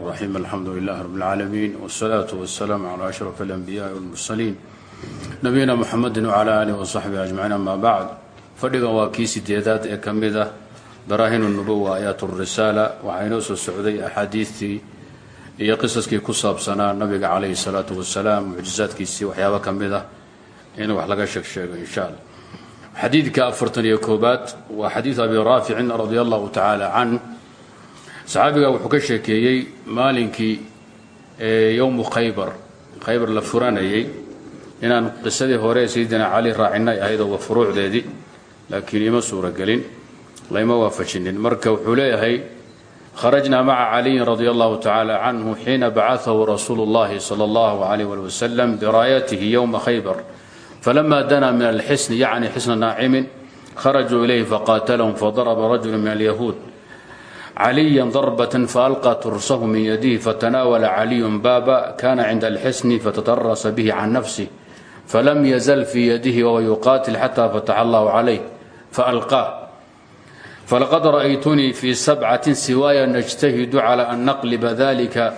الرحيم الحمد لله رب العالمين والصلاة والسلام على أشرف الأنبياء والمرسلين نبينا محمد وعلى آله وصحبه أجمعين أما بعد fadhigan waa kii sideedaad ee ka mid ah baraahin nubuwa aayaat risaala waxaa inoo soo socday axaadiistii iyo qisaskii ku saabsanaa nabiga calayhi salaatu wasalaam mucjizaadkiisii waxyaaba ka mid ah in wax laga sheeg sheego insha alla xadiidka afartan iyo koobaad waa xadiidu abi raaficin radia allahu tacaala can saxaabiga wuxuu ka sheekeeyey maalinkii yowmu khaybar khaybar la furanayay inaan qisadii hore ee sayidina cali raacinay ahayd oo furuucdeedii laakiin ima suuragelin layma waafajinin marka wuxuu leeyahay kharajnaa maca caliyin radia allahu tacaala canhu xiina bacaahu rasuulu اllahi salى اllahu alayh ali wasalam biraayatihi yowma khaybar falama danaa min alxisni yacni xisna naacimin kharajuu ilayhi faqaatalahum fadaraba rajulu min alyahuud caliya darbaة faalqى tursahu min yadihi fatanaawala caliyu baaba kana cinda alxisni fatatarasa bihi can nafsih falam yazl fii yadihi wahuwa yuqaatil xata fataxa allahu calayh faalqaah falaqad ra'aytunii fii sabcatin siwaaya najtahidu cala an naqliba dalika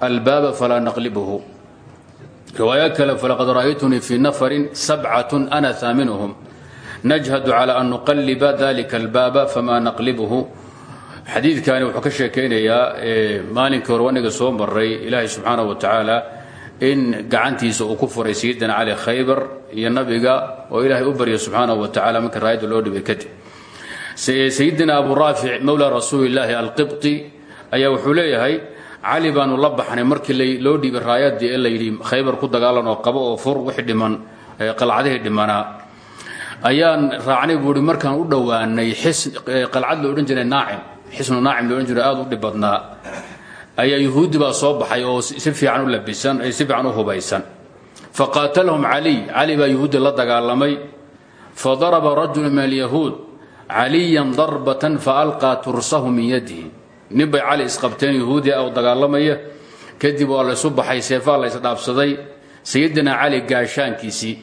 albaaba falaa naqlibhu riwaayo kale falaqad ra'aytunii fii nafarin sabcatun ana haaminuhum najhadu cala an nuqaliba dalika albaaba famaa naqlibhu xadiidkani wuxuu ka sheekaynayaa maalinkii hore soo maray ilaahay subxaanahu wa tacaala in gacantiisa uu ku furay sayidina cali khaybar iyo nabiga oo ilaahay u barya subxaanahu wa tacala markii raayadda loo dhibay kadib. Sayidina abu raafic mowla rasuulillaahi alqibti ayaa wuxuu leeyahay cali baanu la baxnay markii loo dhiibay raayadii ee layidhi khaybar ku dagaalan oo qabo oo fur wixii dhiman qalcadihii dhimanaa ayaan raacnay buuhi markaan u dhowaanay xis qalcad la odhan jiray naacim xisnu naacim lo odhan jiro aada u dhib badnaa ayaa yuhuuddi soo baxay oo si fiican u labisan si fiican u hubaysan. Faqaatalahum caliy cali. Baa yuhuuddi la dagaalamay. Fadaraba rajulu min alyahuud caliyan darbatan faalqaa tursahu min yadihi. Nin bay cali isqabteen yuhuudi oo dagaalamaya. Kadib waa laysu baxay seefaa la ysdhaabsaday sayidina cali gaashaankiisii.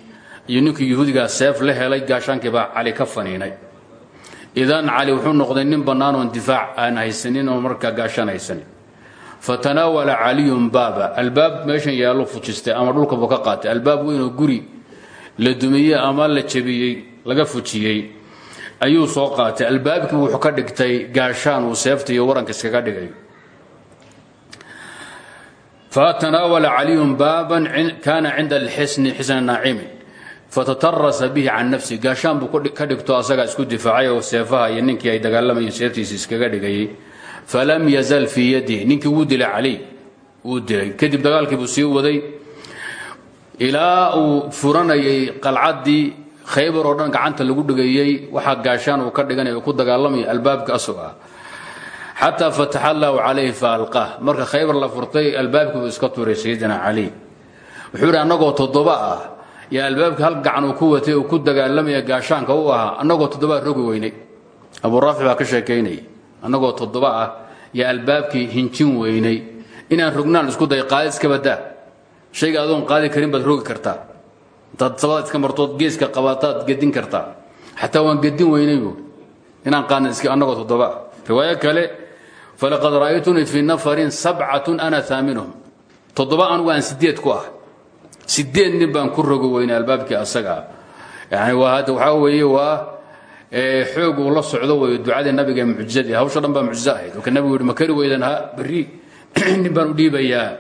Iyo ninkii yuhuudigaa seef la helay gaashaankii baa cali ka faniinay idan cali wuxuu noqday nin bannaan oon difaac aan haysanin oo markaa gaashaan haysanin. Fatanaawala caliyun baaba. Albaab meeshan yaallo fujistay ama dhulkabuu ka qaatay. Albaab weynoo guri la dumiyey ama la jebiyey laga fujiyey ayuu soo qaatay. Albaabkii wuxuu ka dhigtay gaashaan uu seefta iyo waranka iskaga dhigay fatanaawala caliyun baaban kaana cinda alxisni xisna naacimin fatatarasa bihi can nafsi. Gaashaan buu ka dhigto asagaa isku difaacay oo seefaha iyo ninkii ay dagaalamayeen seeftiisa iskaga dhigayay falam yazal fii yadihi ninkii wuu dilay cali. Wuu dilay. Kadib dagaalkii buu sii waday. Ilaa furanayay qalcaddii khaybar oo dhan gacanta lagu dhigayey waxaa gaashaan uu ka dhiganay ku dagaalamaya albaabka asag ah. Xataa fataxa faalqaah marka khaybar la furtay albaabkii buu iska tuuray sayidina cali. Wuxuu yidhi annagoo ah yaa albaabka hal gacan uu ku watay uu ku dagaalamaya gaashaanka u ahaa annagoo toddoba rogi weynay abuu raafic baa ka sheekaynayay annagoo toddoba ah yaa albaabkii hinjin weynay inaan rognaan isku day qaadi iska badaa shayga adoon qaadi karin baad rogi kartaa. Intaad sabada iska martood geeska qabaataad gedin kartaa. Xataa waan gedin weynay bu inaan qaadna annagoo toddoba. Ah kale falaqad ra'aytunii fii nafarin sabcatun ana haaminuhum toddoba anugu aan sideed ku ah sideed nin baan ku rogo weynay albaabkii asagaa yani waa hadda waxaa weeye waa xoog uu la socdo wey ducadii nabiga ee mucjizadii. Hawsha dhan baa mucjizo ahayd. Marka nabigu yihi ma kari weydan ha berri. Nin baan u dhiibayaa.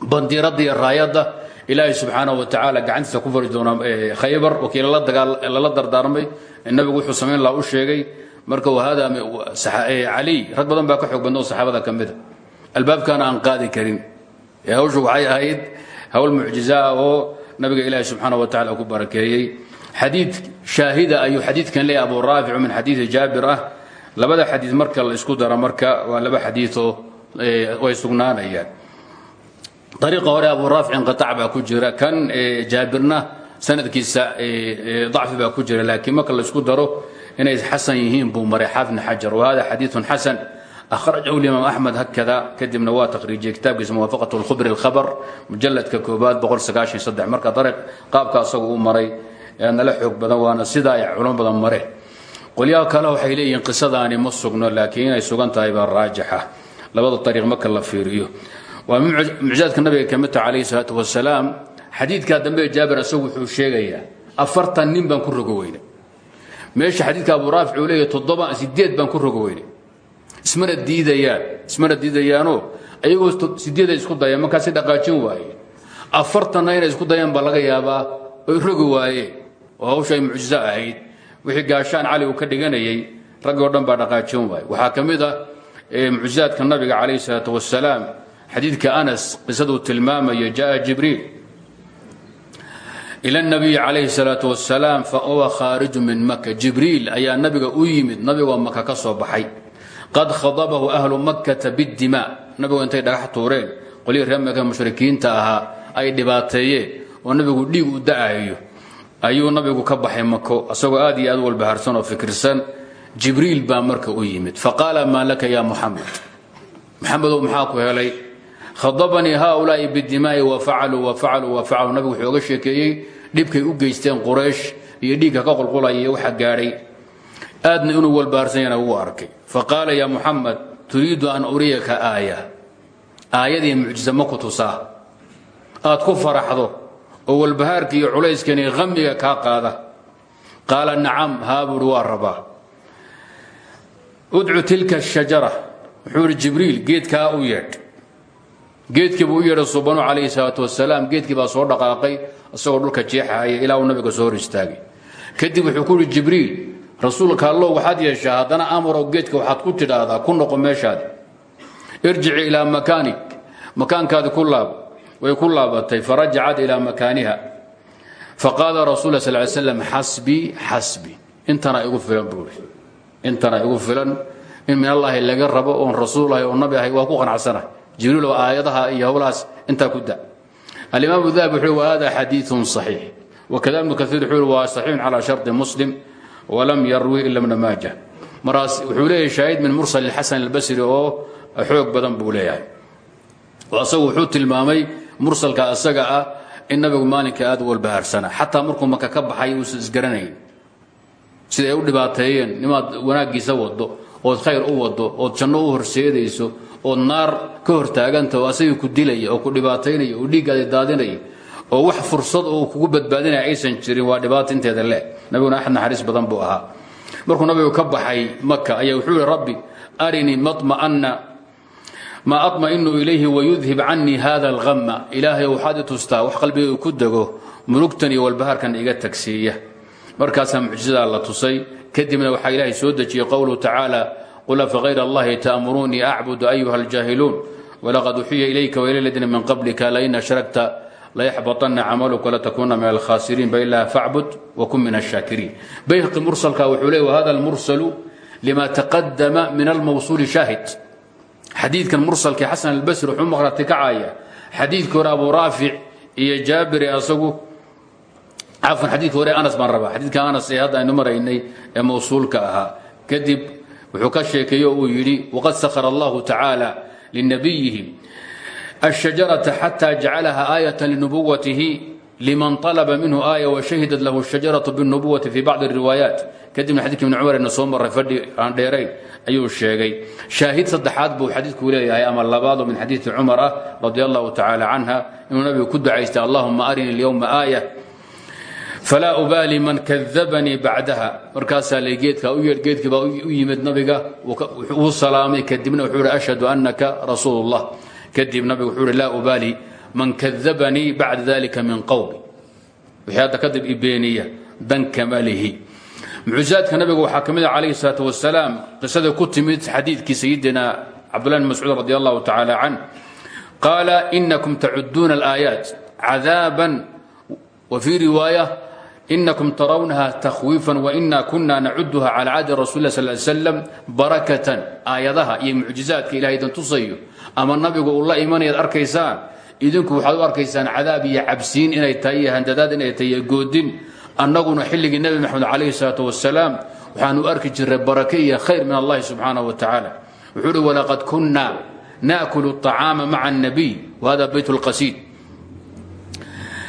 Bandiiradda iyo raayadda ilaahay subxaanahu wa tacaala gacantiisa ku fari doona khaybar wakii lala dardaarmay. Nabigu wuxuu samayn laha u sheegay. Marka wahada caliy rag badan baa ka xoog badna oo saxaabada ka mida albaabkaana aan qaadi karin. Hawshu waxay ahayd hawl mucjizaa oo nabiga ilaahi subxaanaه wa tacala ku barakeeyey. Xadiid shaahida ayuu xadiidkan leeyahy abu raafic min xadiidi jaabir ah. Labada xadiid marka la isku dara marka waa laba xadiioo way sugnaanayaan. Ariiqa hore abu raafic inqaac baa ku jira. Kan jaabirna sanadkiisa dacfi baa ku jira. Laakiin marka la isku daro inay xasan yihiin buu maray xaafid xajar wahada xadiiثu xasan akhrajahu imaam axmed hakada kadibna waa taqhriijiyey kitaabkiisa muwaafaqat اlkhubri اlhabr mujaladka koobaad marka dariiq qaabka asagu u maray nala xoog badan waana sidaa ay culamo badan mareen qolyaha kale waxay leeyihiin qisadaani ma sugno laakiin inay sugan tahay baa raajixa labada ariiq marka la fiiriyo waa mucjizaadka nabiga ka mid taha calayhi salaatu wasalaam xadiidkaa dambe jaabir asagu wuxuu sheegayaa afartan nin baan ku rogo weynay meesha xadiidka abu raafic uu leeyahy toddoba sideed baan ku rogo weynay ismana diidayaan ismana diidayaanoo ayagoo sideeda isku dayaan markaasi dhaqaajin waaye. Afartanna inay isku dayaan baa laga yaabaa oy rogi waayeen oo hawsha ay mucjizo ahayd. Wixii gaashaan cali uu ka dhiganayay raggi o dhan baa dhaqaajin waaye. Waxaa ka mid mucjizaadka nabiga calayhi salaatu wasalaam xadiidka anas qisaduu tilmaamaya jaa jibriil. Ila nabiyi calayhi salaatu wasalaam fa huwa khaariju min maka jibriil ayaa nabiga u yimid nabigoo maka ka soo baxay qad khadabahu ahlu makkata biddima. Nabigu intay dhagax tuureen. Qolyihii reer mushrikiinta ahaa ay dhibaateeyeen. Oo nabigu dhiig u da'ayo ayuu nabigu ka baxay mako isagoo aad iyo aad walbaharsan oo fikirsan. Jibriil baa marka u yimid. Faqaala maa laka ya muxamed maxamedow maxaa ku helay? Khadabanii haaulaai bidimaa'i wa facaluu wa facaluu wa facaluu nabigu wuxuu oga sheekeeyey dhibkay u geysteen quraysh iyo dhiigka ka qulqulaya iyo waxa gaadhay aadna inuu walbahaarsanyana ugu arkay faqaala ya muxamed turiidu an uriyaka aaya. Aayadii mucjisa ma ku tusaa aad ku faraxdo oo walbahaarka iyo culayskani hamiga kaa qaada. Qaala nacam haa buuhi waa rabaa. Udcu tilka shajara. Wuxuu ihi jibriil geedkaa u yeedh. Geedkii buu u yeedhay subanu calayhi salaatu wasalaam geedkii baa soo dhaqaaqay isagoo dhulka jeexaaya ilaa uu nabiga soo hor istaagay. Kadib wuxuu ku jibriil rasuulka allow waxaad yeeshaa haddana amarow geedka waxaad ku tidhaahdaa ku noqo meeshaadi. Irjici ilaa makaanik makaankaadi ku laab way ku laabatay farajacad ilaa makaaniha. Faqaala rasuul sal slam xasbii xasbii intanaa igu filan buuri intanaa igu filan. In min allaahi laga rabo oon rasuul ahay oon nabi ahay waa ku qanacsana jibriilow aayadaha iyo howlahaas intaa ku da alimaam dahabi wuxuu waadaa xadiiun saxiix. Wakada ibnu kaiir wuxuu waa saxiixun calaa muslim walam yarwi ila bna maaja maraas wuxuu leeyahay shaahid min mursal xasan albasri oo xoog badan buu leeyahay. Oo asagu wuxuu tilmaamay mursalka asaga ah in nabigu maalinka aad u walbahaarsana xataa markuu maka ka baxay uusan isgaranayn sida ay u dhibaateeyeen nimaad wanaaggiisa wado ood khayr u wado ood janno u horseedayso ood naar ka hortaaganta oo asagii ku dilaya oo ku dhibaataynaya oo dhiiggaada daadinaya oo wax fursad oo kugu badbaadinaya aysan jirin waa dhibaato inteeda le nabiguna axad naxariis badan buu ahaa. Markuu nabigu ka baxay maka ayaa wuxuu yihi rabbi arinii maطma'ana maa aطma'inu ilayhi wayudhib canii hada alhama ilaahay waxaad i tustaa wax qalbiga ku dego murugtan iyo walbahaarkan iga tagsiiya. Markaasaa mucjizadaa la tusay. Kadibna waxaa ilaahay soo dejiyey qowluhu tacaala qul afagayr allahi ta'muruunii acbudu ayuha aljaahiluun walaqad uxiya ilayka waila ladiina min qablika lain ashrakta layaxbaطana camaluka latakuuna min alkhasiriin bailaa facbud wakun min الshaakiriin bayhaqi mursalka wuxuu leey wahada almursalu lima taqadama min almawsuuli shaahid xadiidkan mursalkii xasan albasri wuxuu maqrati kacaya xadiidkii hore abu raafic iyo jaabiri asagu cafan xadiidka hore anas baan rabaa xadiidka anas ee hadda aynu maraynay ee mawsuulka ahaa kadib wuxuu ka sheekeeyo uu yidhi waqad sakhara allahu tacaala linabiyihi الشجرة حتى جعلها آية لنبوته لمن طلب منه آية وشهدت له الشجرة بالنبوة في بعض الروايات كدبنا حديث من عمر إن صوم الرفدي عن ديرين أيو الشيغي شاهد صدحات بو حديث كولي هاي أمر لباض من حديث عمر رضي الله تعالى عنها إنه النبي كد عيست اللهم أرني اليوم آية فلا أبالي من كذبني بعدها مركاسا لقيتك أو يرقيتك ويمد نبيك وصلامي كدبنا وحور أشهد أنك رسول الله kadib nabigu wuxuu uhi laa ubaali man kadabanii bacda dalika min qowmi wixii hadda kadib ibeeniya dan kama lihi. Mucjizaadka nabiga waxaa ka mid ah calayhi salaatu wasalaam qisada ku timid xadiidkii sayidina cabdullahi bn mascuud radi allahu tacaala can. Qaala inakum tacuduuna alaayaat cadaaban wa fii riwaaya inakum tarawnaha takhwiifan waina kuna nacuduha cala caadi rasuli lah sal slam barakatan. Aayadaha iyo mucjizaadka ilahay idin tusayo ama nabigu uu la imanayaad arkaysaan? Idinku waxaad u arkaysaan cadaab iyo cabsiin inay tahay handadaad inay tahay goodin. Annaguna xilligii nebi maxamed calayhi salaatu wasalaam waxaanu u arki jirray barake iyo khayr min allahi subxaana wa tacaala. Wuxuu uhi walaqad kunna naakulu acaama maca annabiy wahada bayt lqasiid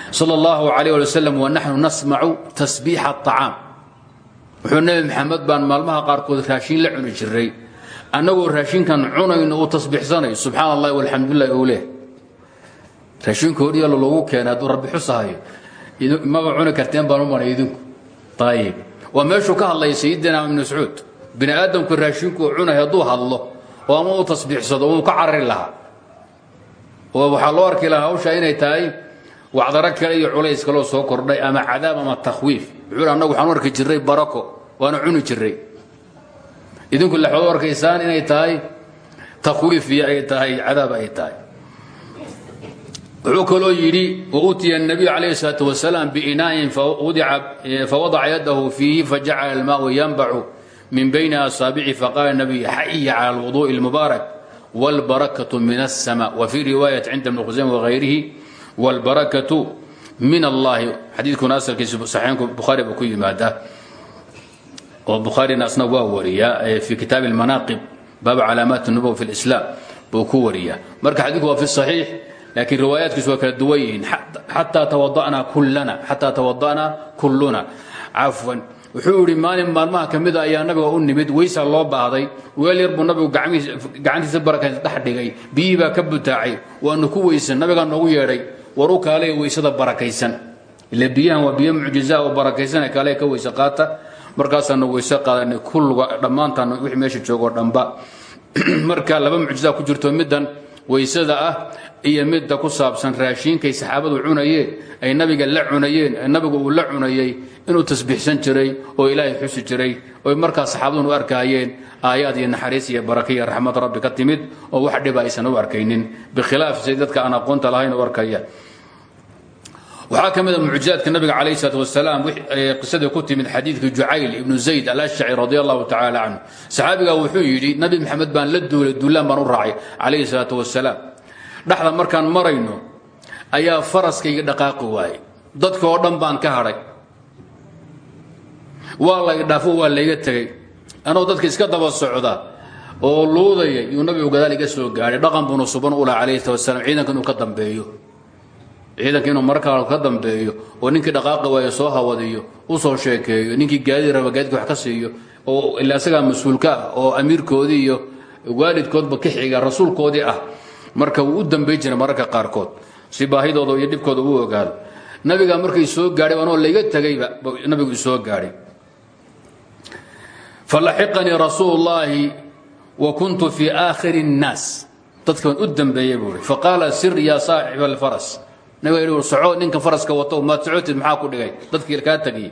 sal allahu alayh ali wasalam wanaxnu nasmacu tasbiixa acaam wuxuu nebi maxamed baan maalmaha qaarkood raashiin la cuni jiray annagoo raashinkan cunayno uu tasbiixsanayo subxaana allahi walxamdulilah ou leh. Raashinka horyaalo loogu keenay hadduu rabbi xusahayo maba cuni karteen baan u maray idinku. Ayib waa meeshuu ka hadlaya sayidina ibnu mascuud bini aadamku raashinku uu cunay hadduu hadlo oo ama uu tasbiixsado wuu ka carari lahaa. Oo waxaa loo arki lahaa hawshaa inay tahay wacdaro kale iyo culays kaloo soo kordhay ama cadaab ama takhwiif. Wuxuu annagu waxaan u arki jirray barako waana cuni jirray idinku laxood u arkaysaan inay tahay takhwiif iyo ay tahay cadaab ay tahay wuxuu kaloo yidhi wautiya الnabiy calayh الsalaaة wasalaam biinaa'in fawadaca yadahu fiihi fajacala almaau yanbacu min bayni asaabici faqala الnabiy xaya cala اlwuduءi اlmubaarak wاlbarakaة min الsma wfii riwaayat cinda bn khusayma wغayrihi wاlbarakaة min allahi xadiidkuna asalkiisa saxiixinka bukhaari buu ku yimaadaa oo bukhaarina asna waa wariyaa fii kitaabi almanaaqib baaba calaamaati nubow fi lislaam buu ku wariyaa marka xadiidku waa fi saxiix laakiin riwaayaatkiisu waa kala duwan yihiin. Xataa tawadanaa kullana xataa tawadanaa kulluna. Cafwan wuxuu yidhi maalin maalmaha ka mida ah ayaa nabiga u nimid weysaa loo baahday. Weel yar buu nabigu gacantiisa barakaysa dhex dhigay. Biyihii baa ka butaacay. Waanu ku weysan nabigaa noogu yeedhay. Waru markaasaanu weyse qaadanay kulluga dhammaantaan wixii meesha joogoo dhanba. Marka laba mucjizaa ku jirto middan weysada ah iyo midda ku saabsan raashiinkay saxaabadu cunayeen ay nabiga la cunayeen nabigu uu la cunayey inuu tasbiixsan jiray oo ilaahay xusi jiray oy markaa saxaabadun u arkaayeen aayaad iyo naxariis iyo baraka iyo raxmad rabbi ka timid oo wax dhiba aysan u arkaynin. Bikhilaaf say dadka aan aqoonta lahayn u arkaya waxaa ka mid a mucjizaadka nabiga calayh salaat wasalaam ku timid xadiidkii jucayl ibnu zayd alashcaci radi allahu tacaala canhu saxaabigaa wuxuu yidhi nabi maxamed baan la duulay duulaan baan u raacay calayhi salaatu wasalaam. Markaan marayno ayaa faraskayga dhaqaaqi waayey. Dadka oo dhan baan ka hadhay. Waa la idhaafo waa layga tegey. Anoo dadka iska daba socda oo luudaya yuu nabigu gadaal soo gaadhay dhaqan buuna suban u laha calayhi salatu wasalaam ciidanka inuu ka dambeeyo ciidanka inuu markaa ka dambeeyo oo ninkii dhaqaaqi waayo soo hawadiyo u soo sheekeeyo ninkii gaadii raba gaadidka wax ka siiyo oo ilaa isagaa mas'uulka ah oo amiirkoodii iyo waalidkoodba ka xiga rasuulkoodii ah marka wuu u dambay jiray mararka qaarkood. Si iyo dhibkooda uu ogaado. Nabigaa markay soo gaadhay anoo layga tegayba nabigu isoo gaadhay. Falaxiqanii rasuul wa kuntu fii aakhiri الnaas dadkan u dambeeyey buu i faqaala sir yaa saaxiba alfaras nabiga soco ninka faraska wato maad socotid maxaa ku dhigay? Dadkii kaa tegiyey.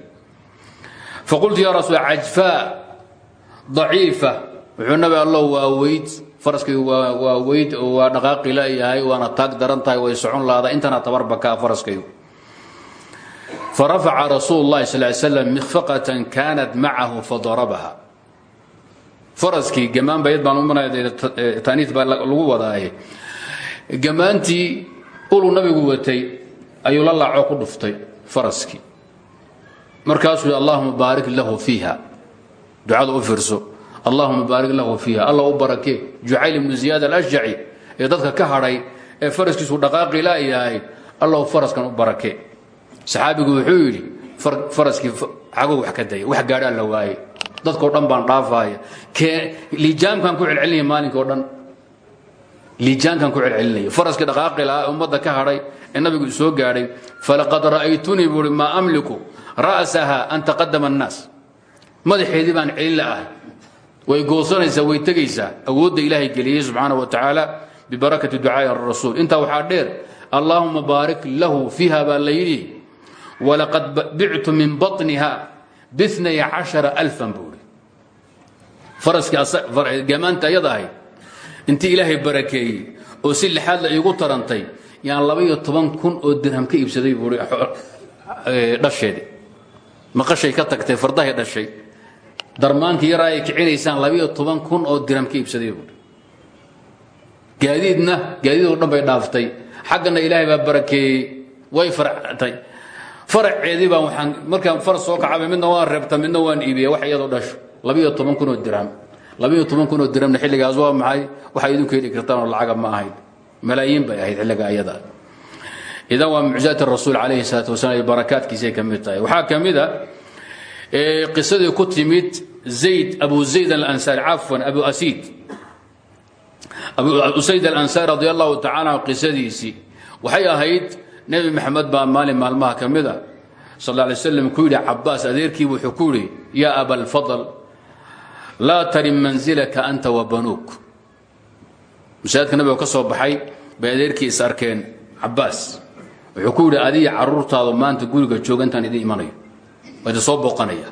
Faqultu yaa rasuul cajfaa daciifa. Wuxuu nabi waa weyd faraskaygu waa weyd oo waa dhaqaaqi layahay waana taag daran way socon laada intana tabarba kaa faraskaygu. Farafaca rasuul اllahi sal slam mikfaqatan kaanat macahu fadarabaha faraskii gamaan bayd baan umtaniis baa lagu wadaaye. Gamaantii ulu nabigu watay ayuu la laaco ku dhuftay faraskii markaasuu yidhi allahuma baarik lahu fiiha. Ducada u fiirso allahuma baarik lahu fiiha. Alla u barakee jucayl ibnu ziyaad alashjaci ee ka hadhay ee faraskiisu dhaqaaqi laayahay allahu faraskan u barakee saxaabigu wuxuu yidhi faraskii xagow wax ka daya wax gaadhaa la waaye. Dadkao dhan baan dhaafaaya liijaamkan ku celcelinaya maalinko dhan liijaankan ku celcelinaya. Faraskii dhaqaaqi lahaa ummadda ka hadhay ee nabigu soo gaadhay falaqad ra'aytunii buuhi maa amliku ra'saha an taqadama annaas. Madaxeedii baan celin la'ahay way goosanaysaa way tegaysaa. Awoodda ilaahay geliyey subxaana wa tacaala bibarakati ducaai rasuul. Intaa waxaa dheer allaahuma baarik lahu fiiha baa la yidhi walaqad bictu min baطniha biinay cashara alfan buuhi faraskii gamaanta intii ilaahay barakeeyey oo si lixaad la iigu tarantay yaan laba-iyo toban kun oo dirham ka iibsaday buui dhasheedi maqashay ka tagtay fardahay dhashay. Darmaankii yaraa ay kicinaysaan laba-iyo kun oo dirham ka iibsaday buui gaadiidna gaadiidoo dhan bay dhaaftay. Xaggana ilaahay baa barakeeyey. Way faractay faraceedii baan waaan markaan faras soo kacaba midna waan reebta midna waan iibiya wax iyadoo dhasho. Labiyo toban kun oo dirham labiyo toban kun oo dirhamna xilligaas waa maxay? Waxay idinku heli kartaan oo ma ahayd. Malaayiin bay ahayd xilliga ayada. Idan waa mucjizaat rasuul calayhi salaatu wasalaam iyo barakaadkiisay ka mid tahay. Waxaa ka ku timid zayd abu zayd alansaari cafwan abu asiid. Abu usayd alansaari radi allahu tacala anhu waxay ahayd nebi maxamed baa maalin maalmaha ka mid a sal lla alay slam wuxuu ku yidhi yaa abalfadl laa tarim mansilaka anta wa banuuk. Masaajidka nabiga ka soo baxay bay adeerkii is arkeen. Cabaas wuxuu ku yidhi adiga caruurtaadu maanta guriga jooga intaan idin imanayo. Waa idin soo booqanaya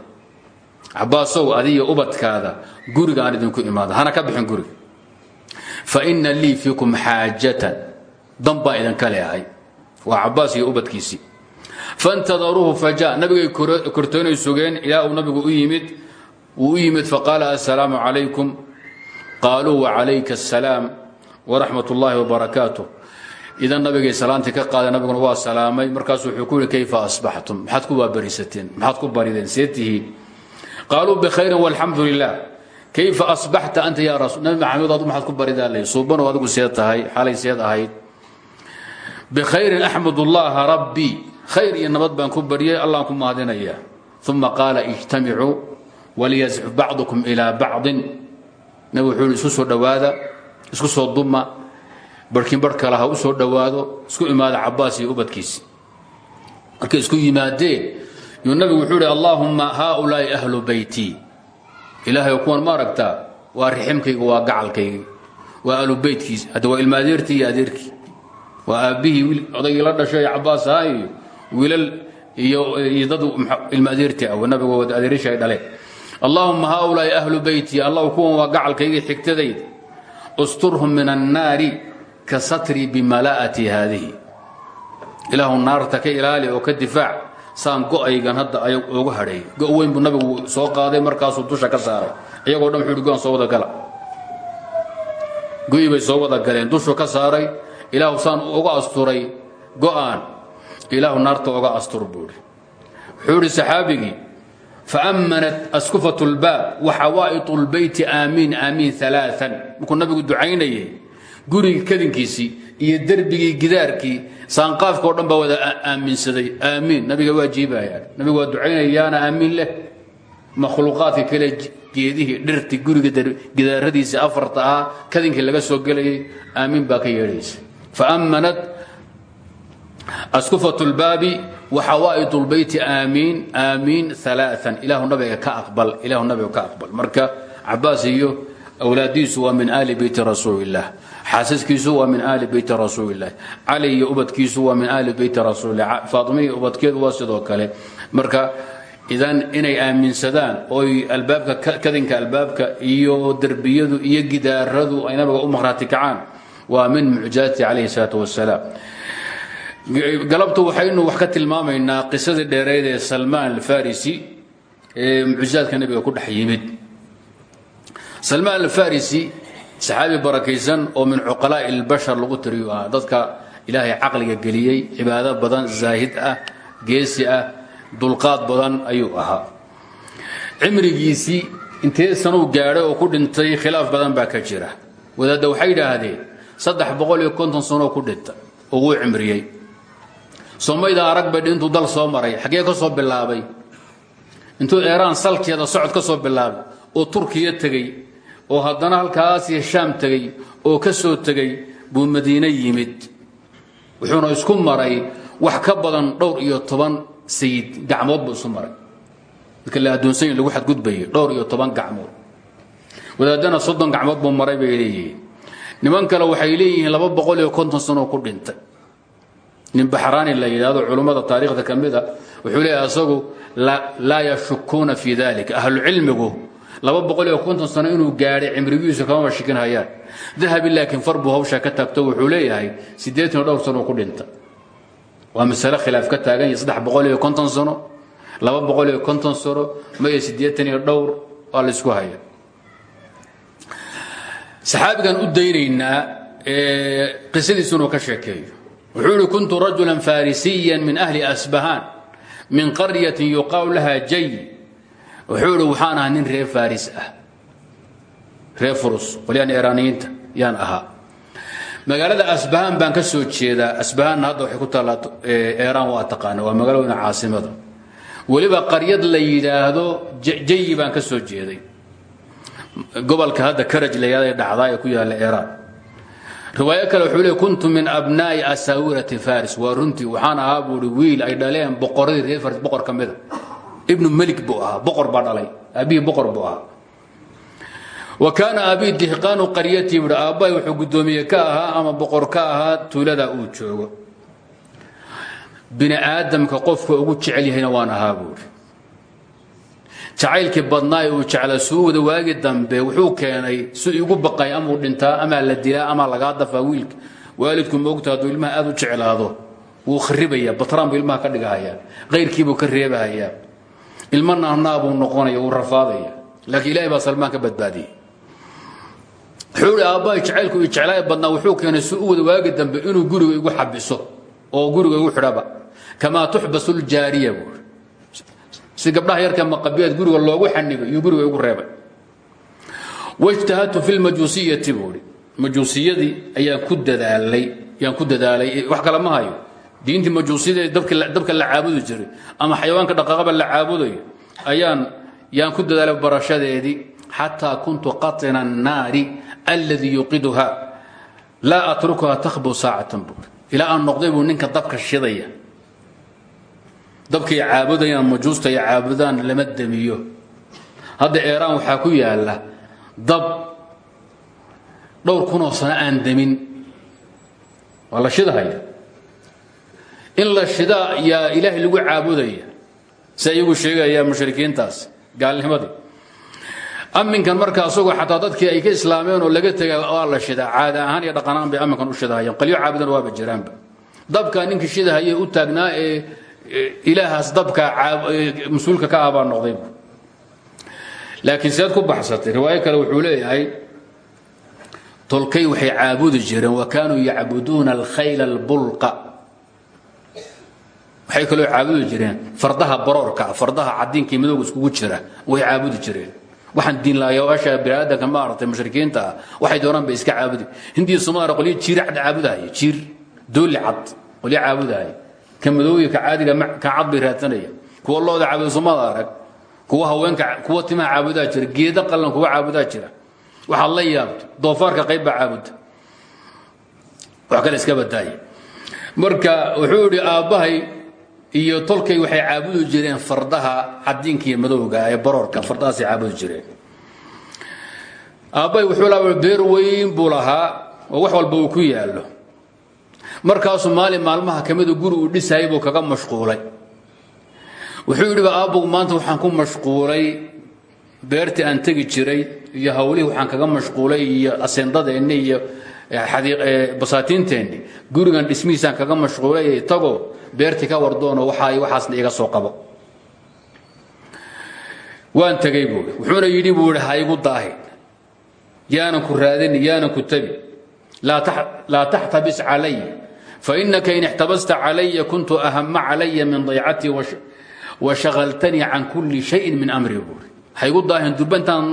cabaasow adiga ubadkaada guriga aan idinku imaada hana ka bixin guriga. Fa ina lii fiikum xaajatan. Dan baa idinka leehay. Waa cabaas iyo wuu u yimid faqaala assalaamu calaykum. Qaaluu wacalayka asalaam waraxmat ullaahi wbarakaatuh idan nabigay salaantii ka qaadeen nabiguna waa salaamay. Markaasuu wuxuu ku yihi kayfa asbaxtum? Maxaad ku waabarisateen maxaad ku barideen? See tihiin. Qaaluu bikhayrin walxamdu lilah kayfa asbaxta anta ya rasul? Nabi maxamed adu maxaad ku baridaa lay suubanow adigu seed tahay xalay seed ahayd. Bikhayrin axmad ullaha rabbii. Khayr iyo nabad baan ku baryay allaan ku mahadinayaa. Uma qaala ijtamicuu waliyasxuf bacdukum ilaa bacdin nabig wuxuu isku soo dhowaada isku soo duma barhkin barh kale ha u soo dhowaado isku imaada cabaas iyo ubadkiisi markay isku yimaadeen yuu nabigu wuxuu ihi allaahumma haaulaai ahlu beytii ilaahay kuwan ma aragtaa waa riximkayga waa gacalkayga waa ahlu beytkiisi hadda waa ilma adeertii iyo adeerkii waa aabbihii odaygii la dhashay cabaas ahaa iyo wiilal iyo dad ilma adeertii ah nabigu adeerisha ay dhaleen allaahumma haaulaai ahlu beyti allahu kuwan waa gacalkayga xigtadayda. Usturhum min annaari ka satrii bimala'ati haadihi. Ilaahu naarta ka ilaali oo ka difaac. Saan go'aygan hadda ay ugu hadheey go' weyn buu nabigu soo qaaday markaasuu dusha ka saaray. Iyagoo dhan wuxuu go'an soo wada gala. Go'i bay soo wada galeen dushuu ka saaray. Ilaahu saan uga asturay go'aan ilaahu naarta uga astur buu ihi wuxuu idhi saxaabigii faammanat askufat اlbaab waxawaa'iط اlbeyti aamiin aamiin aaaan markuu nabigu ducaynayay gurigii kadinkiisii iyo derbigii gidaarkii saanqaafka o dhan baa wada aaminsaday aamiin nabiga waa jiibayaan nabigu waa ducaynayaana aamiin leh makhluuqaadka kale geedihii dhirti guriga gidaaradiisii afarta ah kadinkii laga soo gelayay aamiin baa ka yeedhaysa faammanat askufat اlbaabi waxawaaid اlbeyti aamiin aamiin aaaan ilaahu nabiga ka aqbal ilaahu nabiga ka aqbal. Marka cabaas iyo awlaadiisu waa min aali beyti rasuuli xaasaskiisu waa min aali beyti rasuulilah cali iyo ubadkiisu waa min aali beyti rasuulilah faatima ubadkeedu waa sidoo kale. Marka idan inay aaminsadaan oy albaabka kadinka albaabka iyo derbiyadu iyo gidaaradu ay nabiga u maqhraati kacaan waa min mucjizaati calayhi salaatu wasalaam galabtu waxaynu wax ka tilmaamaynaa qisadii dheereyd ee salmaan alfarisi ee mucjizaadka nabiga ku dhex yimid. Salmaan alfarisi saxaabi barakaysan oo min cuqalaa'i اlbashar lagu tiriyu ah dadka ilaahay caqliga geliyey cibaado badan zaahid ah geesi ah dulqaad badan ayuu ahaa. Cimrigiisii intee sanuu gaadhay oo ku dhintay khilaaf badan baa ka jira. Wadaadda waxay idhaahdeen saddex boqol iyo konton sanoo ku dhinta wuu cimriyey somayda arag bay intuu dal soo maray xaggee ka soo bilaabay. Intuu eeraan salkeeda socod ka soo bilaabay oo turkiya tegey oo haddana halkaasiyo shaam tegey oo ka soo tegey buu madiine yimid. Wuxuuna isku maray wax ka badan dhowr iyo toban sayid gacmood buu isu maray. Marka la addoonsany lagu xadgudbayay dhowr iyo gacmood. Wadaadana soddon gacmood buu maray bay leeyihiin. Niman kale waxay leeyihiin laba boqol iyo konton sanoo ku dhintay nin baxraani la yidhaahdo culummada taariikhda ka mid a wuxuu leeyahay asagu laa yashukuuna fii dalik ahlucilmigu laba boqol iyo konton sano inuu gaadhay cimrigiisu kamama shikin hayaan dahabi laakiin far buu ka taagto wuxuu leeyahay siddeetan iyo dhowr sano ku dhinta. Waa masale khilaaf ka taagan yahay saddex boqol iyo konton sano laba boqol iyo konton sano maya siddeetan iyo dhowr waa la isku haya. Saxaabigan u daynaynaa qisadiisu inuu ka sheekeeyo wuxuu ihi kuntu rajula farisiya min ahli asbahaan min qaryatin yuqaalu laha jay. Wuxuu ihi waxaan ahaa nin reer faris ah reer furus qolyaan eraaniyiinta yaan ahaa. Magaalada asbahaan baan ka soo jeedaa. Asbahaanna hadda waxay ku taallaa eeraan waa taqaana waa magaalo weyna caasimada weliba qaryad la yidhaahdo jayi baan ka soo jeeday. Gobolka hadda karaj la yidhahdo ee dhacdaa ee ku yaalla iraan riwaayo kale wuxuu leey kuntu min abnaa'i asaawirati faris. Waa runtii waxaan ahaa buuhi wiil ay dhaleen boqoradii reer faris boqor ka mida. Ibnu ahaa boqor baa dhalay aabihii boqor buu wa kaana aabii dihqaanu qaryatii buuhi aabbahay wuxuu guddoomiye ka ahaa ama boqor ka ahaa tuulada uu joogo. Bini aadamka qofka ugu jecel yahayna waan ahaa buuhi jacaylkii badnaaye uu jecla suu wada waagi dambe wuxuu keenay si igu baqay amuu dhintaa amaa la dilaa amaa lagaa dafaa wiilka. Waalidku moogta hadduu ilmaha aad u jeclaado. Wuu kharibaya batraan buu ilmaha ka dhigahayaa qayrkiibuu ka reebahayaa ilmo nahnaa buu noqonaya rafaadaya. Laakiin ilahay baa salmaan ka badbaadiyey. Wuxuu aabbahay jacaylku i jeclaaye badnaa. Wuxuu keenay wada waagi dambe inuu guriga igu xabiso oo guriga igu xidhaba. Kamaa tuxbasu ljaariya si gabdhaha yarka maqabiyaad guriga loogu xanibay iyuu guriga igu reebay wاjtahadtu fi lmajuusiyati buui majuusiyadii ayaan ku dadaalay yaan ku dadaalay wax kale ma hayo diintii majuusiyada dabka la caabudi jiray ama xayawaanka dhaqaaqaba la caabudayo ayaan yaan ku dadaalay barashadeedii xataa kuntu qaطina الnaari اladii yuqiduha laa atrukuha takhbu saacatan buui ilaa aan noqday buu ninka dabka shidaya dabkay caabudayaan majuusta ay caabudaan lama demiyo hadda eeraan waxaa ku yaalla dab dhowr kunoo sano aan demin waa la shidahaya in la shidaa lagu caabudaya. Si sheegaya mushrikiintaas gaalnimadii. Aminkan marka asagoo xataa dadkii ay ka islaameen oo laga tega waa la shidaa. Caada ahaan iyo dhaqanaan bay aminkan u shidahayaan. Qalyo caabudan waaba jiraanba. Dabkaa ninkii shidahaye u taagnaa ee ilaahaas dabka mas'uulka ka abaa noqday. Laakiin seed ku baxsatay riwaayo kale wuxuu leeyahay tolkay waxay caabudi jireen wa kaanuu yacbuduuna alkhayla albulqa. Waxay kaloo caabudi jireen fardaha baroorka fardaha cadiinkii madowga iskugu jira way caabudi jireen. Waxaan diinlaayaasha biniaadanka maaragtay mushrikiinta ah waxay doonaan bay iska caabudi. Hindiya somalia qolyo jiir cad caabudahaya jiir dooli cad qolyo caabudahaya ka madooya ka caadiga ka cad bay raadsanaya kuwa looda caabuda somada arag kuwa haweenka kuwa timaha caabudaa jira geeda qallan kuwa caabudaa jira. Waxaad la yaabto doofaarka qayb baa caabuda. Wax kale iska badaaya marka wuxuu idhi aabbahay iyo tolkay waxay caabudi jireen fardaha cadiinka iyo madowga ee baroorka fardahaasay caabudi jireen. Aabbahay wuxuu lahaa beer weyn buu lahaa oo wax walba uu ku yaallo markaasuu maalin maalmaha ka mida guri uu dhisayay buu kaga mashquulay. Wuxuu yidhi aabbogu maanta waxaan ku mashquulay. Beertii aan tegi jiray iyo hawlihii waxaan kaga mashquulay iyo asendadeenni iyo basaatiinteenni gurigan dhismihiisaan kaga mashquulay tago beertii ka wardoono waxaa waxaasna iga soo qabo. Waan tegey buui wuxuuna yidhi buu ihi ha igu daahin. Yaanan ku raadin yaanan ku tabi laa taxtabis calay fainaka in ixtabasta calaya kuntu ahama calaya min daycatii washagaltanii can kulli shayin min amri buuri ha igu daahin durbantaan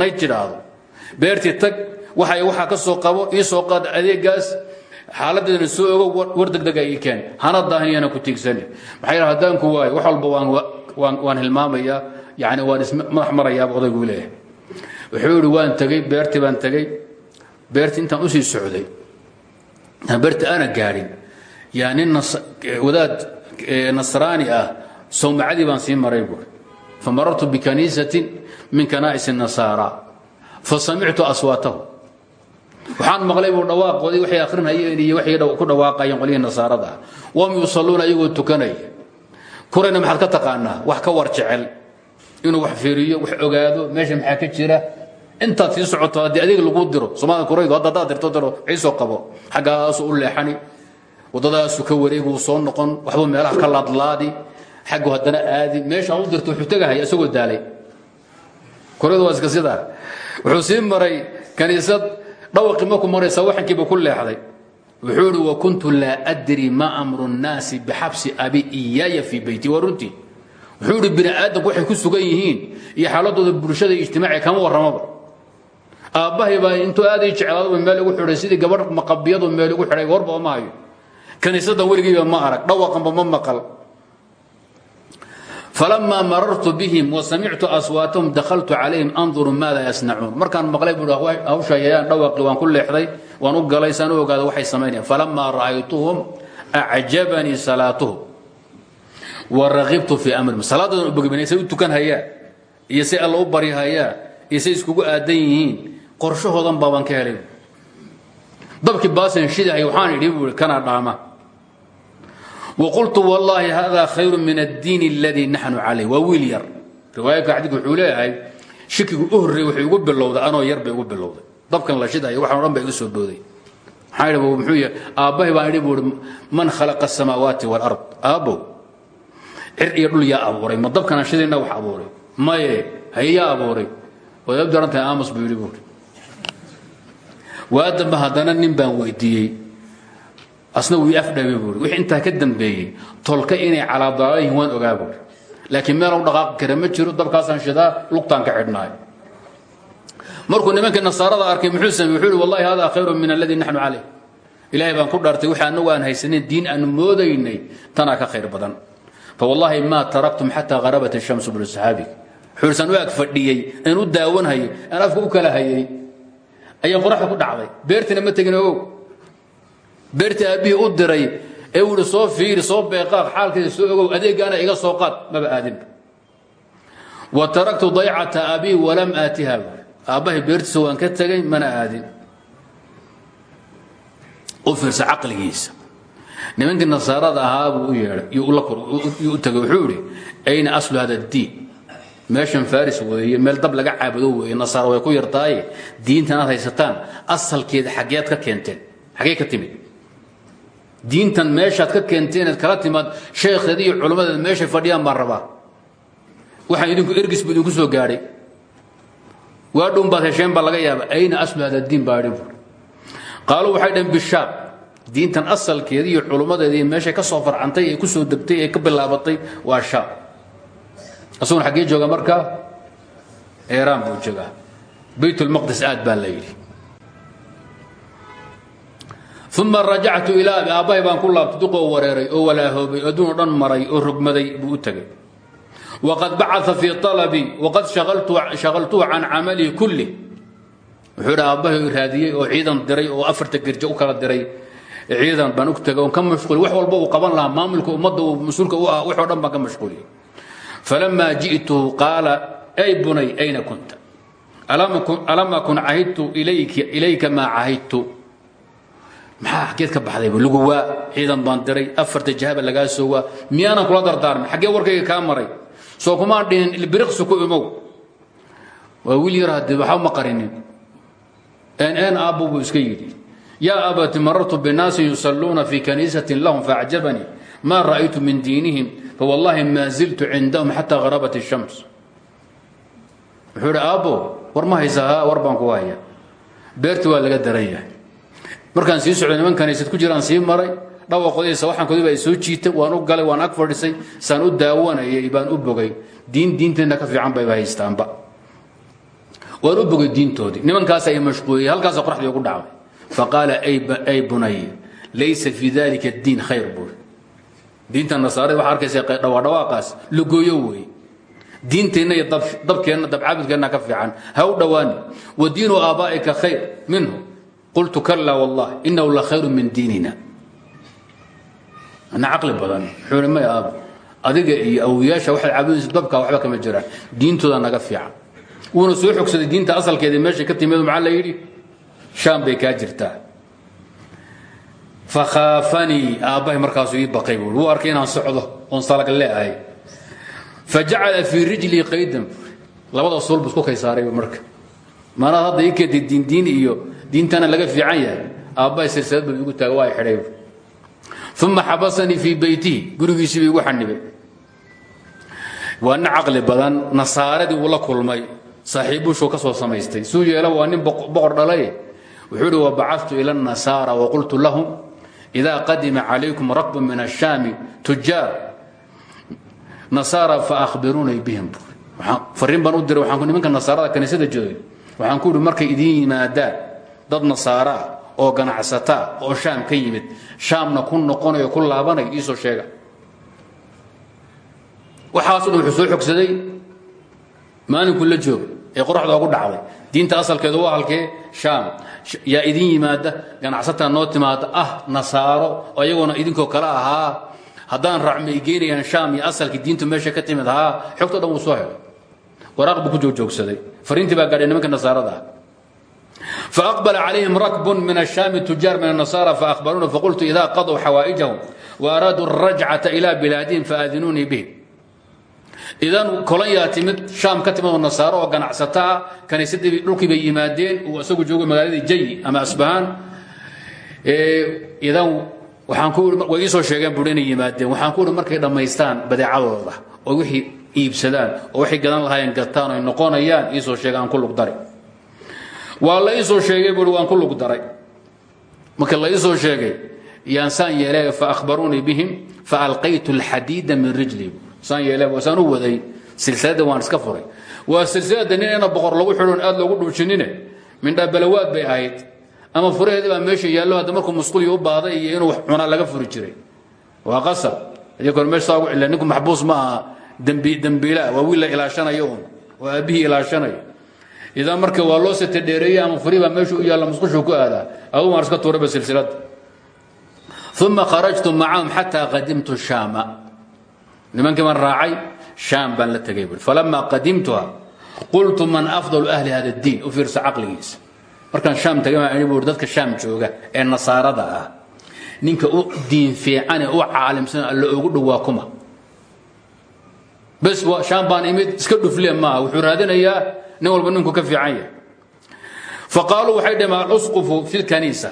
nay tidhaahdo beertii tag waxa waxaa ka soo qabo ii soo qaad adeegaas xaaladeedana soo ogo war degdega ii keen hana daahin yaana ku tiigsani maxaa yidhaha haddaan ku waayo wax walba waan hilmaamayaa yani waan ismadax marayaaba odayguu leeyahay wuxuu yidhi waan tegey beertii baan tegey beertii intaan u sii socday beertii aana gaadhin yaa nin wadaad nasraani ah sawmacadii baan sii maray buuri famarartu bikaniisatin min kanaa'is nasaara. Fasamictu aswaatahu. Waxaan maqlay buu dhawaaqoodii waxay akhrinayeen iyo waxay ku dhawaaqayeen qolyihii nasaarada. Ah wam yusalluuna iyagoo tukanaya kurayna wax ka war jecel. Inuu wax fiiriyo wax ogaado meesha maxaa ka jira intaad sii socoto haddii adeeg lagu diro hadda haddaad dirto diro ciisoo qabo. Xaggaasu u leexani. Waddadaasu ka wareeguu soo noqon. Waxbuu meelaha ka laadlaadi. Xaggu haddana aadi. Meesha u dirto wuxuu tegahaya isagoo daalay. Kuraydu waa iska sidaa. Wuxuu sii maray kaniisad dhawaqii markuu maraysa waxankiiba ku leexday. Wuxuu ihi wakuntu laa adri ma amru nnaasi bixabsi abi iyaaya fii beyti waa runtii. Wuxuu ihi bini aadamku waxay ku sugan yihiin. Iyo xaaladooda bulshada iyo ijtimaaciga kama warramaba aabbahay baa intuu aaday jeclaadoba meel ugu xidhay sidii gabadh maqabiyadu meel ugu xidhay warba ma hayo. Kaniisadda weligiiba ma arag dhawaqanba ma maqal. Falamaa marartu bihim wasamictu aswaatahum dakhaltu calayhim anduru maada yasnacuun markaan maqlay buu hawshayayaan dhawaqii waan ku leexday waan u galay saan u ogaada waxay samaynayaan falamaa ra'aytuhum acjabanii salaatuhum wa raqibtu fii amrihim. Salaadoodan u bogmin say u tukan hayaan iyo say alla u bari hayaan iyo say iskugu aadan yihiin qorshahoodan baabaan ka helay. Dabkii baasan shidahay waxaan idhi buu kanaa dhaama? Waqultu wallaahi hada khayru min addiin aladii naxnu calayh waa wiil yar. Riwaayadka xadiidku wuxuu leeyahay shikigu u horreey wuxuu igu bilowday anoo yar bay igu bilowday. Dabkan la shidayo waxaan o dhan ba iga soo booday. Maxaan idhi muxuu yahay? Aabbahay baan idhi buuhi man khalaqa asamaawaati waalard aabbow cir iyo dhul yaa abuuray. Ma dabkana shidayna wax abuuray? Maye haye yaa abuuray? Waad ab darantahay aamus buu yidhi buuhi waa damba haddana nin baan weydiiyey. Asna wuu afdhabe buui wixii intaa ka dambeeyey tolka inay calaa dalaalihin waan ogaa buui laakiin meel u dhaqaaqi kara ma jiro dabkaasaan shidaa lugtaan ka xidhnaay markuu nimankii nasaarada arkay muxuu samey wuxuu ihi wallahi hada khayru min alladii naxnu calayh. Ilaahay baan ku dhaartay wixii annagu aan haysanin diin aanu moodaynay tanaa ka khayr badan. Fawallaahi maa taraktum xataa harabat ishamsu bulu saxaabi xuursaan u ag fadhiyey aan u daawanhayay aan afka u kala hayay ayaa qoraxda ku dhacday. Beertina ma tegin ogow. Beertii aabbihii u diray ee uu soo fiiri soo beeqaaq xaalkeeda soo ogow adeegaana iga soo qaad maba aadinba wa taraktu daycata abii walam aatiha buui aabbahay beertiisa waan ka tegay mana aadin. U fiirsa caqligiisa. Nimankii nasaarada ahaa buu u yeedhay yuu u tagay wuxuu idhi ayna aslu hada addiin meeshan faris weeye meel dab laga caabudo weeye nasaaro way ku yartaaye diintan aad asalkeeda xaggeed ka keenteen. Xaggee ka timid? Diintan meeshaad ka keenteen kala timaad sheekheeda iyo culimmadeeda meeshay fadhiyaan baan rabaa. Idinku ergis buu idinku soo gaadhay. Waadhown baad hesheen baa laga yaaba ayna aslu diin baa idhi waxay dhaheen bishaab diintan asalkeeda iyo culummadeeda ka soo farcantay ee ku soo degtay ee ka bilaabatay waa shaab asaguna xaggee jooga markaa eeraan buu joogaa. Baytulmaqdis aad baa la yidhi. Uma rajactu ilaa baan ku laabtay wareeray oo walaahoobay adduun o dhan maray oo rogmaday buu u waqad bacaa fii alabii waqad shaqaltuhu can camalihi kulli. Wuxuu dha aabbahay raadiyey oo ciidan diray oo afarta gerjo u kala diray ciidan baan u tegay oon ka mashquuliy wax walba uu qaban lahaa maamulka ummadda uu mas'uulka ah wax oo dhan baan ka mashquuliyey falamaa ji'tuhu qaala ay bunay ayna kunta alam akun cahidtu ilayka maa cahidtu maxaa xaggeed ka baxday bu lagu waa ciidan baan diray afarta jahaba lagaa soo waa miyaanan kula dardaarmin xaggee warkayga kaa maray soo kumaan dhihin ilbiriqsi ku imow waa wiil yar haddee waxba ma qarinin een een aabbu buu iska yidhi yaa abati marartu binaasin yusalluuna fii kaniisatin lahum faacjabanii ma ra'aytu min diinihim fawallaahi maa ziltu cindahum xataa harabat الshams wuxuu idhi aabbo war ma haysaa war baan ku haya beerta waa laga daran yahay. Markaan sii socday niman kaniisad ku jiraan sii maray dhawaqodiisa waxaankoodiba ay soo jiitay waan u galay waan ag fadhisay saan u daawanayay baan u bogay. Diin diinteenna ka fiican bayba haystaanba. Waan u bogay diintoodii. Nimankaas ay mashquuliyey halkaasa qoraxdii ugu dhacday. Faqaala ay bunay laysa fii dalika diin khayr buuri diinta nasaarada waxaa arkaysa dhawaadhawaaqaas lagooyo weeye diinteenna iyo dabkeenna dabcaabudkeenna ka fiican. Ha u dhowaani wa diinu aabaa'ika khayr minhu. Qultu kala wallah inahu la khayru min diinina. Ana caqli badan wuxuu hi may aabo. Adiga iyo awoyaasha waxaad caabudaysa dabka waxba kama jiraan. Diintooda naga fiican. Wuuna soo xogsaday diinta asalkeeda meeshay ka timid maxaa la yidhi? Shaam bay kaa jirtaa fakhaafanii aabbahay markaasuu ii buui wuu arkay inaan socdo oon salag leeahay fajacala fii rijlii qaydan labada suul bu isku kay saarayba marka maanaad hadda ii keentay diindiin iyo diintana laga fiican yahay aabbahay silsilad buu igu taaga waa xidhay uma xabasanii fii beytihi gurigiisii buu igu xanibay waa nin caqli badan nasaaradii uu la kulmay saaxiibushuu ka soo samaystay suu yeela waa nin boqor dhalay wuxuu ihi wabacatu ila الnasaara waqultu lahum إida qadima calaykum rakbu min الshaami tujaar nasaara faahbiruunay bihim fariin baan u diray waxaan nimanka nasaarada kaniisada joogay waxaan ku ihi markay idiin yimaadaan dad nasaaraa oo ganacsataa oo shaam ka yimid shaamna ku noqonayo ku laabanay iisoo sheega waxaaso dhan wuxuu soo xogsaday maalinkuu la jooga ee qoraxda ogu dhacday diinta asalkeedu waa halkee shaam yaa idin yimaada ganacsataa noo timaada ah nasaaro ayagoona idinkoo kale ahaa. Haddaan raacmo ay geenayaan shaam diintu meesha ka timid haa xogto dhan soo helay. Waraaq buu ku joojoogsaday fariintii gaadhay nimanka nasaarada. Ah faaqbala calayhim rakbun min ashaami tujaar min anasara faahbaruuna faqultu idaa qaduu xawaa'ijahum wa araaduu arajcata ilaa bilaadihim faadinuunii bihim idan kolonyaa timid shaam ka timid oo nasaaro oo ganacsataa kaniisadii dhulkii bay yimaadeen uu isagu joogo magaaladii jayi ama asbahaan. Idan way iisoo sheegeen buri inay yimaadeen. Waxaan ku ihi markay dhammaystaan badeecadooda oo wixii iibsadaan oo waxay gadan lahaayeen gataan ay noqonayaan iisoo sheega aan ku lugdari waa la iisoo sheegay buui waan ku lugdaray marka la iisoo sheegay yaan saan yeele fa akhbaruunii bihim fa alqaytu alxadiida min rijli saan yeele saan u waday. Silsiladda waan iska furay. Waa silsiladda nin ina boqor lagu xidhoon aad loogu dhuujinine. Mindhabalawaad bay ahayd. Ama furaheedii baa meesha yaallo hadda markuu musquliyo u baahday iyo inuu cunaa laga furi jiray. Waa qasab. Idinkoo meesha saa ugu cilla ninku maxbuus ma aha. Dembi dembiilaa waa wiil la ilaashanayo un waa aabbihii ilaashanayo idan marka waa loo sete dheereeyey ama furi baa meesha u yaalla musqushuu ku aadaa. Adugu waan iska tuurayba silsiladda uma kharajtu macahum xataa qadimtu shaama nimankii baan raacay shaam baan la tegay buui falamaa qadimtuha qultu man afdalu ahli hada اdiin u fiirsa caqligiisa. Markaan shaam tagay baan buui dadka shaam jooga ee nasaarada ah ninka u diin fiican ee u caalimsan alla ogu dhowaa kuma. Bes shaam baan imid iska dhufle maaha. Wuxuu raadinayaa nin walba ninku ka fiican yahay. Faqaaluu waxay dhaheen alusqufu fi lkaniisa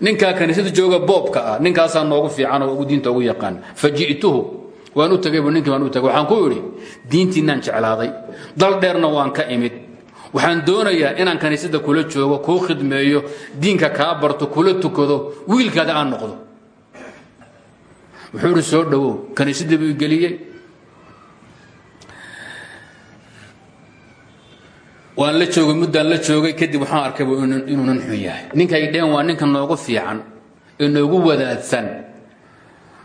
ninkaa kaniisada jooga boobka ah ninkaasaa noogu fiican oo diinta ugu yaqaan. Faji'tuhu waan u tagay bu ninkii baan u tagay. Waxaan ku idhi diintiinaan jeclaaday. Dal dheerna waan ka imid. Waxaan doonayaa inaan kaniisada kula joogo kuu khidmeeyo diinka kaa barto kula tukado wiilkaada aan noqdo. Wuxuu idhi soo dhowow kaniisadii buu geliyey waan la joogay muddaan la joogay kadib waxaan arkay inuu nin xun yahay. Ninkay dheen waa ninka noogu fiican ee noogu wadaadsan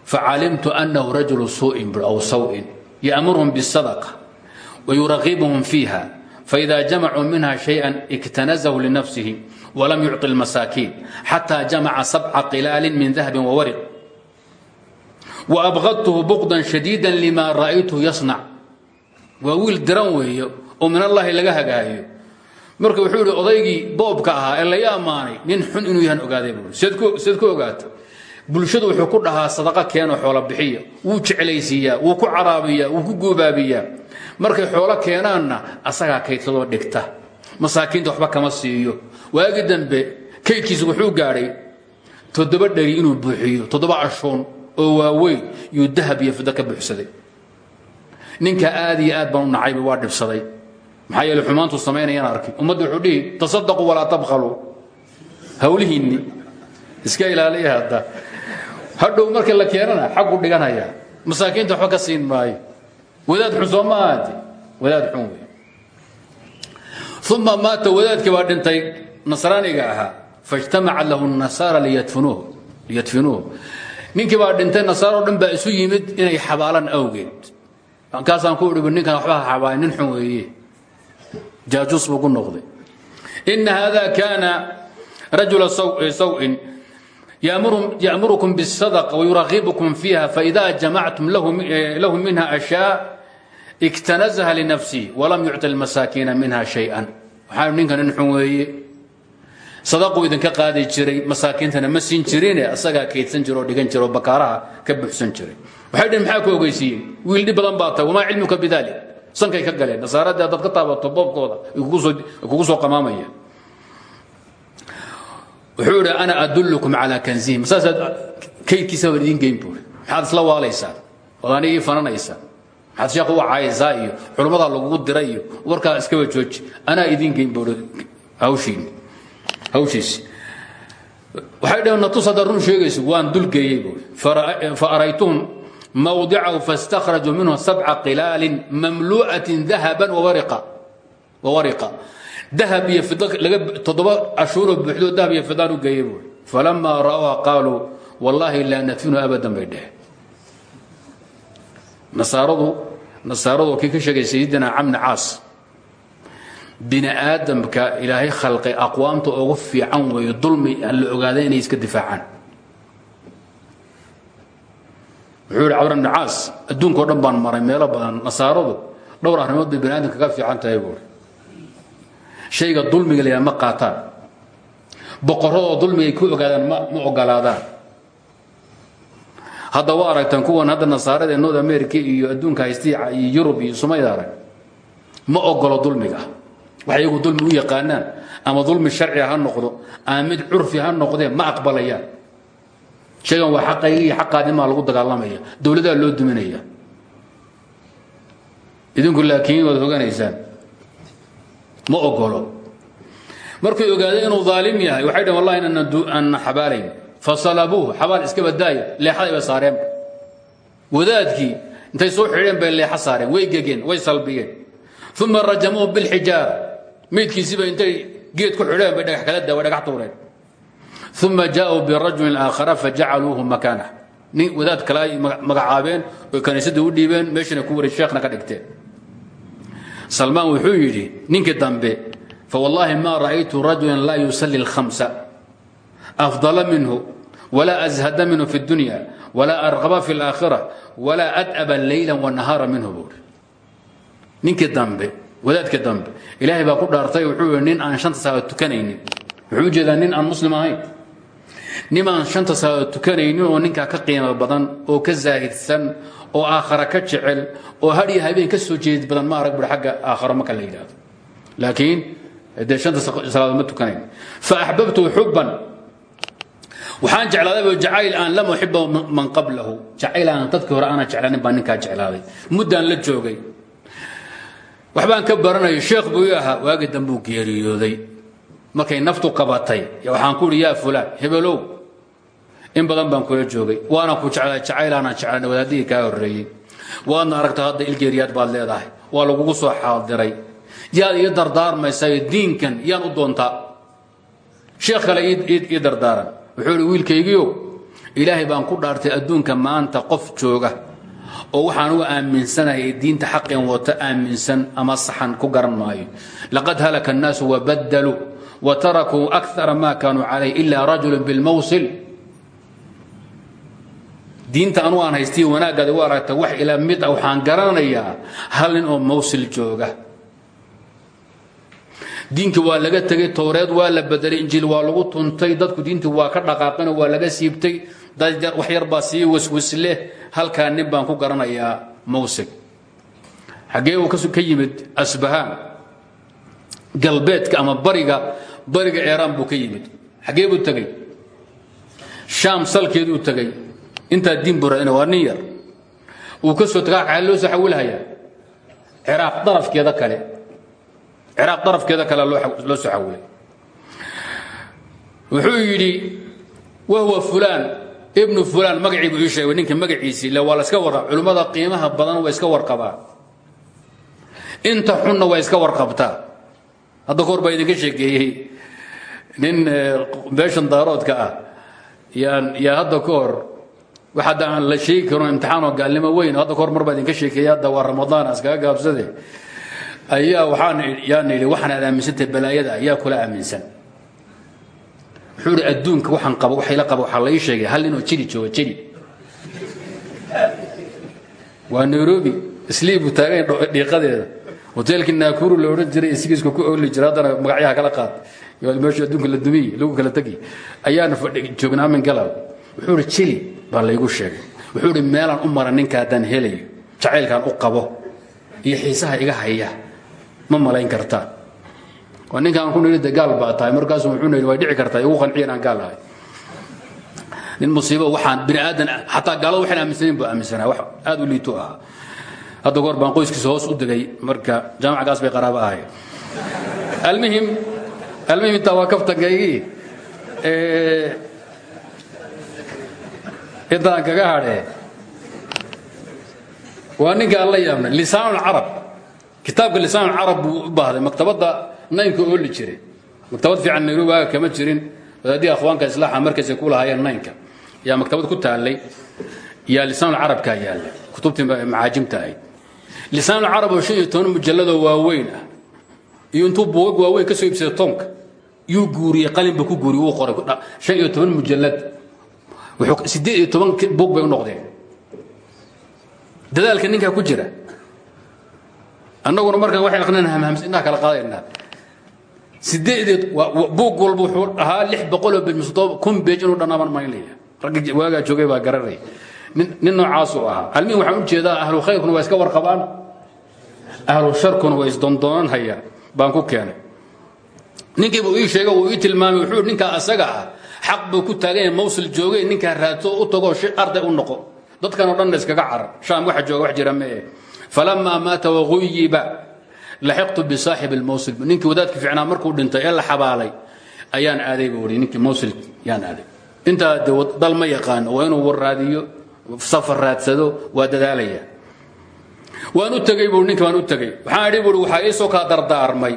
facalimtu annahu rajulu suu'in bur aw saw'in ya'muruhum bisadaqa wa yuraqibuhum fiiha faida jamacuu minha shayan iktanazahu linafsihi walam yucطi اlmasaakiin xataa jamaca sabca qilaalin min dahabin wawariq wa abqadtuhu buqdan shadiida lima ra'aytuhu yasnac waa wiil diran weeyo oo min allaahi laga hagaayo marka wuxuu yidhi odaygii boobka ahaa ee laya ammaanay nin xun inuu yahan ogaaday buui seed ku ogaata bulshadu wuxuu ku dhahaa sadaqa keeno xoolo bixiya. Wuu jeclaysiiyaa wuu ku caraabiyaa wuu ku guubaabiyaa. Markay xoolo keenaanna asagaa kaydsadoo dhigta. Masaakiinta waxba kama siiyo. Waagi dambe kaydkiisa wuxuu gaadhay toddoba dheri inuu buuxiyo toddoba ashuun oo waaweyn yuu dahab iyo fido ka buuxsaday. Ninka aad iyo aad baan u nacayba waa dhibsaday maxaa yeele xumaantuu samaynayaan arkay ummadda wuxuu dhihi tasadaquu walaa tabkhaluu hawlihiinni iska ilaaliya hadda. Hadhow marka la keenana xaggu dhiganaya. Masaakiinta waxba ka siin maayo. Wadaad xun soo ma ahaate wadaad xun wey uma maata wadaadkii baa dhintay nasraaniga ahaa. Faijtamacat lahu nasaara liyadfinuuhu ninkii baa dhintay nasaaro dhan baa isu yimid inay xabaalan awgeed. Markaasaan ku idhi ninkan waxba ha xabaay nin xun weeye jaajuus buu ku noqday. Ina hada kaana rajula sawin yamurukum bاsadaqa wayurakibukum fiiha faida jamactum eh, lahu minha ashaa iktanazha linafsihi walam yucti lmasaakiina minha shaya waxaa ninkan in xun weeye. Sadaquu idinka qaadi jiray masaakiintana ma siin jirine asagaa kaydsan jiro oo dhigan jiro oo bakaaraha ka buxsan jiray. Waxay dhn maxaa ku ogeysiiyeen wiildhi badan baa tahay wamaa cilmuka bidalik sankay ka galeen. Nasaaradii haddaad ka taabato boobkooda. Kugu soo qamaamaya. Wuxuu idhi ana adullukum calaa kanzihim saasaad kaydkiisa baan idiin geyn buuri. Maxaad isla waalaysaan? Ood anigii fananaysaa maxaad sheekh u caayaysaa iyo culummadaa lagugu diray iyo warkaa iskaba jooji? Anaa idiin geyn buuri hawshiini hawshiisi waxay dhaheen natus haddaad run sheegayso waan dulgeeyey buuri. Fa araytuhum mawdicahu faاstakhrajuu minhu sabca qilaalin mamlu'atin dahaban wawariqa dahab iyo toddoba ashuuroo buuxdoo dahab iyo fidaan u geeyey buuri falamaa ra'uuha qaaluu wallaahi laa nadfinu abadan bay dheheen nasaaradu nasaaradu kii ka sheegay sayidina camni caas bini aadamka ilaahay khalqay aqwaamta ugu fiican weeyo dulmi la ogaaday inay iska difaacaan wuxuu yihi cabr bni caas adduunkao dhan baan maray meelo badan nasaaradu dhowr arrimood bay bini aadamka ka fiican tahay buuri shayga dulmiga layaa ma qaataan. Boqorradoo dulmigay ku ogaadaan ma ogolaadaan hadda waa aragtaan kuwan hadda nasaarada ee north america iyo adduunka haystiya iyo yurub iyo sumayda arag ma ogolo dulmiga. Wax iyagu dulmi u yaqaanaan ama dulmi sharciga ha noqdo ama mid curfi ha noqdee ma aqbalayaan shaygan waa xaqayga iyo xaqaadimaa lagu dagaalamaya. Dowladaa loo duminaya. Idinku laakiin waad hoganaysaan. Ma ogolo markay ogaadeen inuu aalim yahay waxay dhn wallahi aanna xabaalayn. Fasalabuuh xabaal iska badaaya leexaday bay saareen. Wadaadkii intay soo xidheen bay leexa saareen. Way gegeen way salbiyeen. Uma rajamuuh bilxijaara meydkiisiiba intay geed ku xidheen bay dhagax kala da way dhagax tuureen uma jaaءuu birajulin aakhara fajacaluuhu makaanah nin wadaad kale ay magacaabeen oy kaniisadda u dhiibeen meeshana ku waray sheekhna ka dhigteen salmaan wuxuu yidhi ninkii dambe fawallaahi ma ra'aytu rajulan laa yusalli اlhamsa afdala minhu walaa azhada minhu fi اdunya walaa arqaba fi اlaakhira walaa ad'aba leyla wanahaara minhu buuri ninkii dambe wadaadkii dambe ilaahay baa ku dhaartay wuxuu yihi nin aan shanta saacadood tukanaynin wuxuu u jeedaa nin aan muslim ahayn nin aan shanta saacadood tukanaynin oo ninkaa ka qiimo badan oo ka zaahidsan oo aakhara ka jecel oo hadhiyo habeen ka soo jeedid badan ma arag bur agga aakharo marka la yidhaahdo. Laakiin dee shanta salaadood ma tukanayn. Fa axbabtu xubban waxaan jeclaaday jacayl aan lam uxiba man qablahu. Jacayl aan dadkii hore aanan jeclaanin baa ninkaa jeclaaday. Muddaan la joogay. Waxbaan ka baranayo sheekh buu ii ahaa dambuu geeriyooday markay naftu qabatay. Waxaan ku ihi yaa fulaan in badan baan kula joogay. Waana ku jeclaa jacaylaanaan jeclan wadaadihii kaa horreeyey. Waadna aragta hadda ilgeeriyaad baad leedahay. Waa lagugu soo xaadiray. Yaad ii dardaarmaysayo diinkan yaan u doontaa. Sheekh kale ii dardaaran. Wuxuu ihi ilaahay baan ku dhaartay adduunka maanta qof jooga. Oo waxaan uga aaminsanahay diinta xaqeen wato aaminsan ama saxan ku garan maayo. Laqad halaka الnaasu wabadaluu watarakuu akara ma kaanuu calayh ila rajulu bilmawsil diinta anu aan haystiy wanaaggaada u aragta wax ila mid a waxaan garanayaa hal nin oo waa laga tegey towreed waa la bedelay injiil waa lagu tuntay dadku diintii waa ka dhaqaaqeen waa laga siibtay wax yar baa sii waswisleh halkaa nin baan ku garanayaa mawsil xaggee uu ka yimid asbahaan galbeedka ama bariga bariga eeraan buu ka yimid. Xaggee buu tegey shaam salkeeduu tegey intaa diin buradina waa nin yar. Uu ka soo tagaa kaa loo soo xawilhayaa. Ciraaq darafkeeda kale. Ciraaq darafkeeda kale loo soo xawilay. Wuxuu yidhi wahuwa fulaan. Ibnu fulaan magacii buu ii sheegay ninka magaciisii le waa la iska warra culimmada qiimaha badan waa iska warqabaa. Inta xunna waa iska warqabtaa. Hadda kahor baa idinka sheekeeyey nin beeshan daaroodka ah. Yaan yaa hadda ka hor wax hadda aan la sheegi karo imtixaan oo gaalnimo weyn hadda kahor mar baa idinka sheekeeyey hadda waa ramadaan askaga gaabsade ayaa waxaan yaan idhi waxaan aad aaminsantahay balaayada ayaa kula aaminsan. Wuxuu idhi adduunka waxaan qabo waxay la qaba waxaa la ii sheegay hal nin oo jiri jooga jiri. Waa nairobi islii buu taagan dhiiqadeeda. Hoteelkii naakuru la odhan jiray isigiiska ku ooli jira haddana magacyaha kala qaad meeshu adduunka la dumiy lagu kala tegi ayaana joognaa min galab wuxuu idhi jili baa laygu sheegay. Wuxuu idhi meelaan u mara ninka haddaan helayo. Jacaylkaan u qabo iyo xiisaha iga haya. Ma malayn kartaa. Waa ninkaan ku nidhi de gaal baa tahay. Markaasu wuxuu nidhi way dhici kartaa igu qanciyan aan gaal ahay. Nin musiibo waxaan bini aadan xataa gaalada waxaan aaminsanayn buu aaminsanaa wax aad u liito ahaa hadda goor baan qoyskiisa hoos u degay marka jaamacgaas bay qaraabo ahay almuhim almuhim intaa waa kaftankaygii intaan kaga hadhee waa ninkaan la yaabnay lisaan carab. Kitaabka lisaan carab buu u baahday maktabadda naynka ooli jiray. Maktabad fiican nairobi waaga kama jirin. Wadaadii akhwaanka islaaxa markaysay ku lahaayeen naynka. Yaa maktabad ku taallay yaa lisaanulcarabkaa yaalla kutubtii macaajimta ahayd. Lisaanulcarab oo shan iyo toban mujalladoo waaweyn ah iyo intuu buugag waaweyn ka soo iibsaday toonka yuu guuriyey qalinba ku guuriy uu qoray shan iyo toban mujallad. Siddeed iyo toban buug bay u noqdeen. Dadaalka ninkaa ku jira. Annaguna markaan waxay aqrinaan hamhams innaha kala qaadaynaa sideedeed buug walba wuxuu ahaa lix boqoloo beej mise kun beej inuu dhannaaban maynlaya raggi waagaa joogay baa garanaya nin noocaasuu ahaa. Almihin waxaan u jeedaa ahlu khayrkuna waa iska warqabaan. Ahlu sharkuna waa isdondoonan hayaan baan ku keenay. Ninkiibuu ii sheega uu ii tilmaamay wuxuu ninkaa asaga ah xaq buu ku taagan yahay mawsil joogay ninkaa raadso u tagoo arday u noqo. Dadkanoo dhanna iskaga carar. Shaam waxa jooga wax jira mee falamaa maata waguyiba laxiqtu bisaaxibi lmawsil ninkii wadaadki ficnaa markuu dhintay ee la xabaalay ayaan aaday buu i ninkii mawsil yaan aaday. Intaa de dal ma yaqaan waa inuu raadiyo safar raadsado waa dadaalaya waan u tegey buu ninkii waan u tegey waxaan idhi buui waxaa iisoo kaa dardaarmay.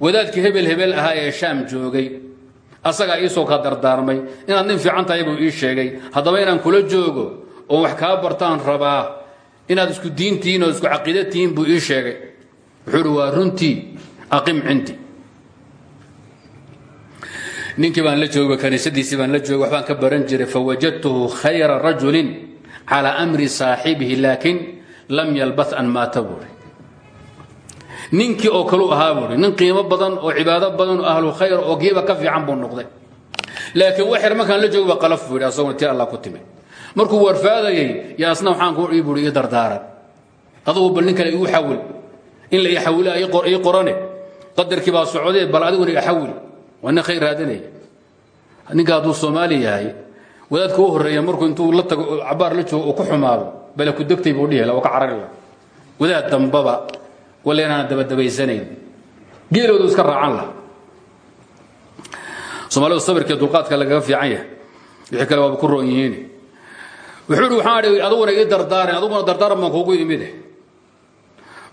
Wadaadkii hebel hebel ahaa ee shaam joogay asagaa iisoo kaa dardaarmay. Inaad nin fiican tahay buu ii sheegay. Haddaba inaan kula joogo oo wax kaa bartaan rabaa inaad isku diintihiin oo isku caqiida tihiin buu ii sheegay. Wuxuu uhi waa runtii aqim cindi ninkii baan la jooga kaniisadiisii baan la jooga waxbaan ka baran jiray fawajadtuhu khayra rajulin calى amri saaxibihi laakin lam yalbath an maata ninkii oo kalu ahaa nin qiimo badan oo cibaado badan oo ahlu khayr oo kiiba ka fiican buu noqday. Laakiin waxyar markaan la jooga qalaf buu yidhi asaguna allah ku timid. Markuu warfaadayey yaa asna waxaan ku ii buuri ii dardaaran adugu bal nin kale igu in la ii xawila ii qorane. Qadarkii baa socdee bal adiguna ii xawil. Waa nin khayr raadinaya. Ninka hadduu soomaali yahay wadaadka u markuu intuu la tago cabaar la joogo ku xumaado bale ku degtay buu dhihi oo ka carari la. Wadaad dambaba walla inaana dabadabaysanayn. Geeloodu iska raacan lah soomaalidu sabirkii dulqaadka lagaga fiican yahay. Wixii kale waaba ku roon yihiin. Wuxuu yidhi waxaan idhi aduguna ii dardaaran aduguna dardaaran baan kuugu imide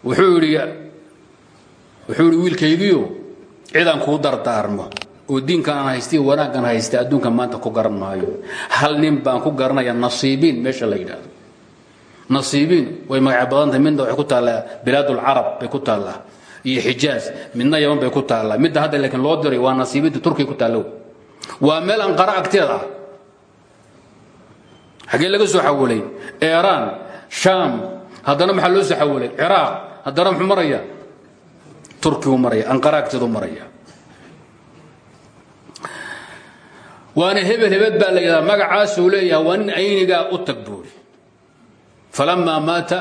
wuxuu yidhi wuxuu yidhi wiilkaygiyo cidaan kuu dardaarmo. Oo diinkan aan haysta wanaaggan haysta adduunka maanta ku garan maayo hal nin baan ku garanaya nasiibiin meesha la yidhaahdo nasiibiin way magaca badan tahay. Midna waxay ku taallaa bilaadulcarab bay ku taallaa. Iyo xijaaz midna yaman bay ku taallaa. Midda hadda laakiin loo diray waa nasiibiinta turkiya ku taallo waa meel anqara agteeda ah. Xaggee laga soo xawilay eeraan shaam haddana maxaa loo soo xawilay ciraaq haddana muxuu maraya turkigu maraya anqara agteedu maraya waana hebel hebel baa la yidhahdaa magacaasuu leeyahay waa nin aynigaa u tag buuri falamaa maata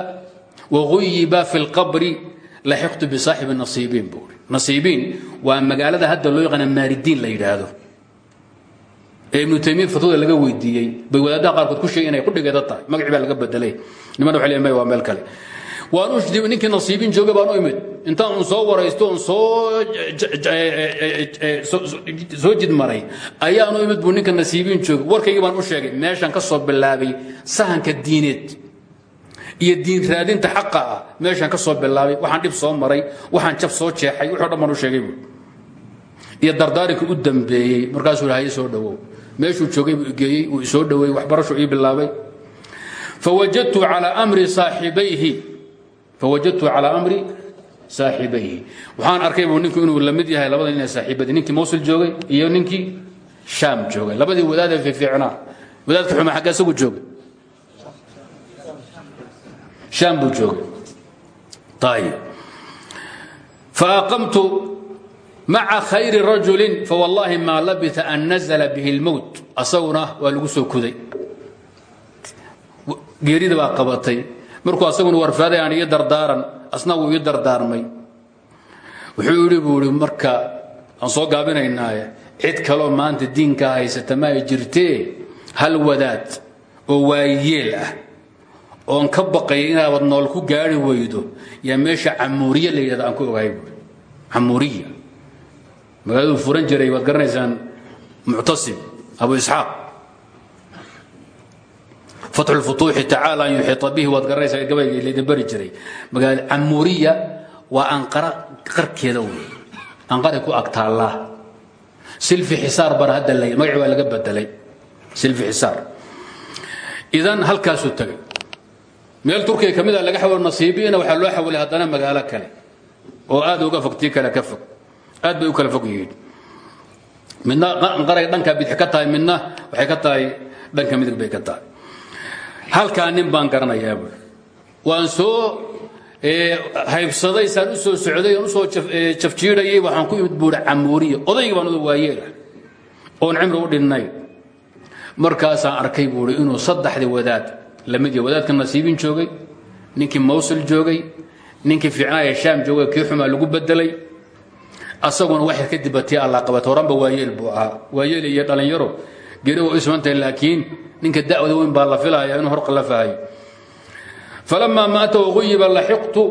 waguyiba fi lqabri laxiqtu bisaaxibi nasiibiin buuri nasiibiin waa magaalada hadda loo yaqaana maaridiin la yidhaahdo ee ibnu taymiya fatwada laga weydiiyey bay wadaadaha qaarkood ku sheegay inay qudhigeeda tahay magacii baa laga bedelay nimana waxay leeyahay waa meel kale waan u shdi ninkii nasiibiin jooga baan u imid intaan un soo waraysto un soo soo jid maray ayaan u imid buu ninka nasiibiin jooga warkaygii baan u sheegay meeshaan ka soo bilaabay sahanka diineed iyo diin raadinta xaqa ah. Meeshaan ka soo bilaabay waxaan dhib soo maray waxaan jab soo jeexay wuxuu dhan baan u sheegay buu. Iyo dardaarinka u dambeeyey markaasuu haye soo dhowow meeshuu joogay buu igeeyey uu isoo dhoweeyey waxbarashuu ii bilaabay. Fawajadtu calaa amri saaxibayhi fawajadtu calaa amri saaxibayhi waxaan arkay buu ninku inuu la mid yahay labada nin ee saaxiibadii ninkii mawsil joogay iyo ninkii shaam joogay. Labadii wadaadee fiifiicnaa. Wadaadka xuma xagga isagu joogay shaam buu joogay. Ayib faaqamtu maca khayri rajulin fawallaahi maa labita an nazla bihi اlmowt asaguna waa lagu soo kuday. Geerida baa qabatay. Markuu asaguna warfaaday aan ii dardaaran asna wuu ii dardaarmay. Wuxuu yidhi buu ihi marka aan soo gaabinaynaaye cid kaloo maanta diinkaa haysata ma ay jirtee? Hal wadaad oo waayeel ah oon ka baqaya inaabad nool ku gaari weydo yaa meesha camuuriya la yidhahda aan ku ogahay buui camuuriya magaaladuu furan jiray waad garanaysaan muctasim abu isxaaq. Fatxu lfutuuxi tacaala an yuxiita bihi waad garanaysaa gabayga laydin bari jiray. Magaalada camuuriya waa anqara qarkeeda wey anqaray ku agtaallaa silfi xisaar bana hadda magaci baa laga bedelay. Silfi xisaar. Idan halkaasuu tagay meel turkiya ka mid a laga xawilo nasiibiina waxaa loo xawilay haddana magaalo kale oo aad uga fog tii kale ka fog. Aad bay u kala fog yihiin. Midna qaray dhanka bidix ka tahay midna waxay ka tahay dhanka midig bay ka tahay. Halkaa nin baan garanayaa buui waan soo haybsaday saan u soo socday aan u soo jafjiidhayay waxaan ku imid buuri camuuriya odaygii baan waayeela oon cimri u dhinnayn markaasaan arkay buuri inuu saddexdii wadaad la mid wadaadka nasiibin joogay ninkii mawsil joogay ninkii fiicnaaya shaam joogay kii xumaa lagu bedelay asaguna waxay ka dibatay allaqabat horanba waayeel buu ahaa. Waayeel dhalinyaro geri waa laakiin ninka da'wada weyn baa la filaya inuu horqa la fahayo falamaa maata waquyiba laxiqtu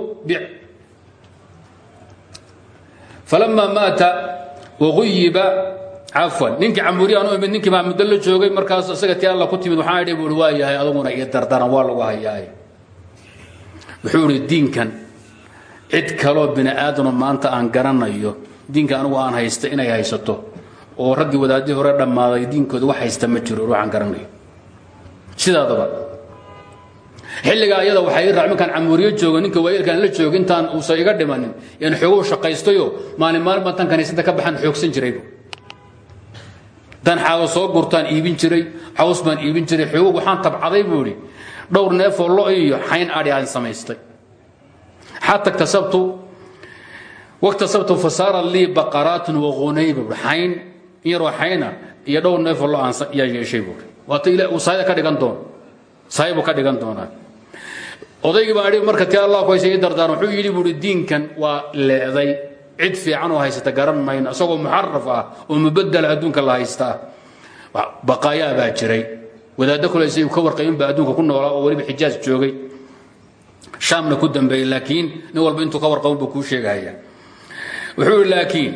falamaa maata waquyiba cafan ninkii camburiya aan u imid ninkii baa muddo la joogay markaas isaga tii alla ku timid waxaan idhi buui waa yahay aduguna iyo dardaran waa lagu hayaay wuxuu idhi diinkan cid kaloo bini aadano maanta aan garanayo diinka anigu aan haysta inay haysato oo raggii wadaaddii hore dhammaaday diinkooda wax haysta ma jiro waxaan garanayo. Sidaadaba xilligaa ayada waxay raa minkaan camuriyo joogo ninka waayeelkaan la joogo intaan uusan iga dhimanin yaan xooguu shaqaystayo maalin maalin baan tan kaniisanta ka baxaan xoogsan jiraybu dan xaawo soo gurtaan iibin jiray caws baan iibin jiray xoogog waxaan tabcaday buu idhi dhowr neefoo lo iyo xayn adhi aan samaystay. Xata iktasabtu waktasabtu fasaara lii baqaraatun waghunayba buui xayn in yaroo xayna iyo dhowr neefoo lo yaa yeeshay buui waata saayada ka dhigan doono saay buu ka dhigan doonaa. Odaygii baa idhi marka tii allah ku haysa ii dardaan wuxuu yidhi buuhi diinkan waa leeday cid fiican oo haysata garan mayno isagoo muxaraf ah oo mubadela adduunka la haystaa. Baqaayaa baa jiray. Wadaaddo kule isagu ka warqayin baa adduunka ku noolaa oo weliba xijaaj joogay. Shaamna ku dambeeyey laakiin nin walba intuu ka warqabin buu kuu sheegaya. Wuxuu yidhi laakiin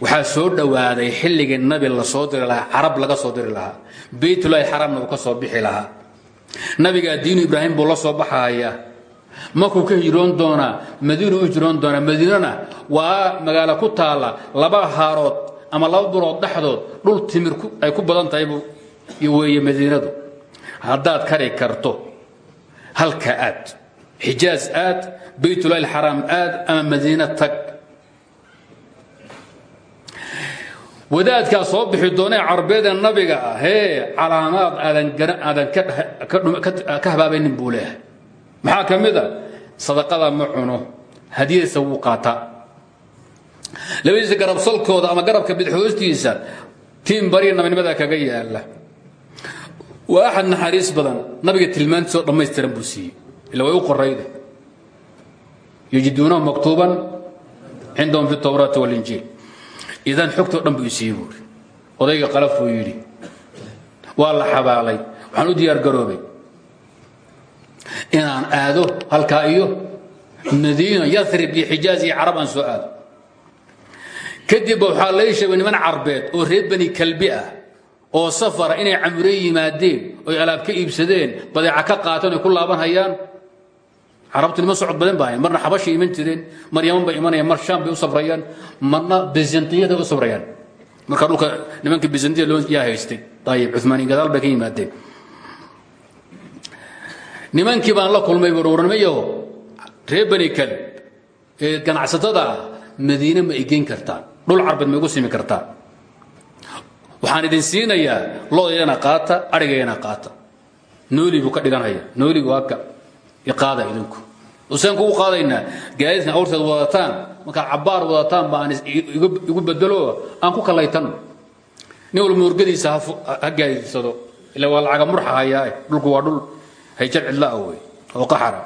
waxaa soo dhowaaday xilligii nabi la soo diri lahaa carab laga soo diri lahaa baytulahi xaramna uu ka soo bixi lahaa. Nabigaa diinu ibraahim buu la soo baxaaya markuu ka hijroon doonaa madiinu u hijroon doonaa madiinana waa magaalo ku taalla laba haarood ama laba bulood dhexdood dhul timir ay ku badan tahay weeye madiinadu haddaad kari karto halka aad xijaaz aad baytulahi xaraam aad ama madiina tag wadaadkaa soo bixi doonee carbeed ee nabiga ah hee calaamaad aadan ka habaabaynin buu leeyahay maxaa ka mid sadaqada ma cuno. Hadiyadiisa wuu qaataa labadiisa garabsalkooda ama garabka bidxoostiisa tiin bariya nabinimada kaga yaalla waa naxariis badan. Nabiga tilmaantiisoo dhammaystiran buu siiyey. Ila way u qorayde yajiduunahu maktuuban cindahum fi towraati walinjiil idan xogtoo dhan buu isiiye buuri odayga qalaf buu yidhi. Waa la xabaalay. Waxaan u diyaar garoobay inaan aado halkaa iyo madiina yarib iyo xijaaz iyo carab aan soo niman carbeed oo reer bani kalbi ah oo safara inay camure yimaadeen oy alaab ka iibsadeen badeeca ka qaateen oy ku laaban hayaan. Carabtu niman socod badan baa marna xabashay iman jireen mar bay imanayaan mar shaam bay u marna byzantiyada u safrayaan marka dhulka nimanka byzantiya loo yaa haystay ayib cumaaniin gadaal yimaadeen nimankii baan la kulmay warwarnimayo reer bani kalib ee ganacsatada ah madiine ma igeyn kartaan dhul carbeed ma igu simi kartaan waxaan idin siinayaa loodayana qaata adhigaygana qaata. Nooli buu ka dhiganhaya nooligu waaka qaada idinku. Useen kugu qaadaynaa gaadiidkan awrteed wadataan markaad cabbaar wadataan ba aan igu bedelo aan ku kallaytanno nin walba murgadiisa ha gaadiidsado ila waa lacaga murxa hayaa dhulku waa dhul hayjar cidlaa wey oo qaxara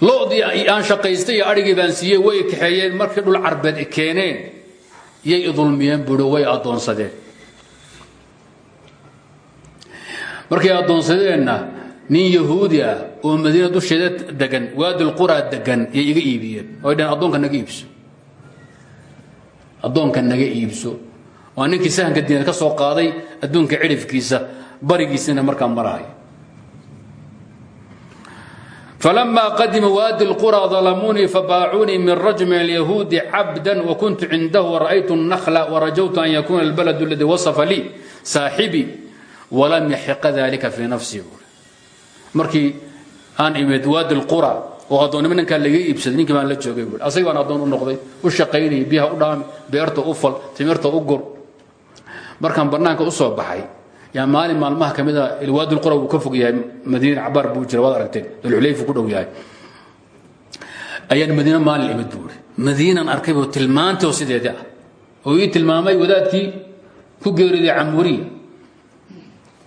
loodii aan shaqaystay iyo adhigii baan siiyey way kaxeeyeen markii dhul carbeed keeneen yay idulmiyeen budo way addoonsadeen markay addoonsadeenna nin yahuudi ah oo madiina dusheeda degan waadilquraa degan yay iga iibiyeen. Oy dheen addoonka naga iibso. Addoonka naga iibso. Waa ninkii sahanka diinad ka soo qaaday adduunka cidhifkiisa barigiisina markaa marahay فلما قدم وادي القرى ظلموني فباعوني من رجل من اليهود عبدا وكنت عنده ورأيت النخل ورجوت أن يكون البلد الذي وصف لي صاحبي walam yaxiqa dalika fii nafsii buui markii aan imid waadi lqura oo addoonnimo ninkaa laga iibsaday ninkii baan la joogay buui asag baan addoon u noqday u shaqaynayay biyaha u dhaami beerta u fal timirta u gur markaan bannaanka u soo baxay yaa maalin maalmaha ka mid a waadi lqura wuu ka fog yahay. Madiina cabaar buu jira waad aragteen dalxulayfu ku dhow yahay. Ayaan madiine maalin imid buui madiinan arkaybo tilmaantoo sideedii ah. Oo ii tilmaamay wadaadkii ku geeriday camuriya.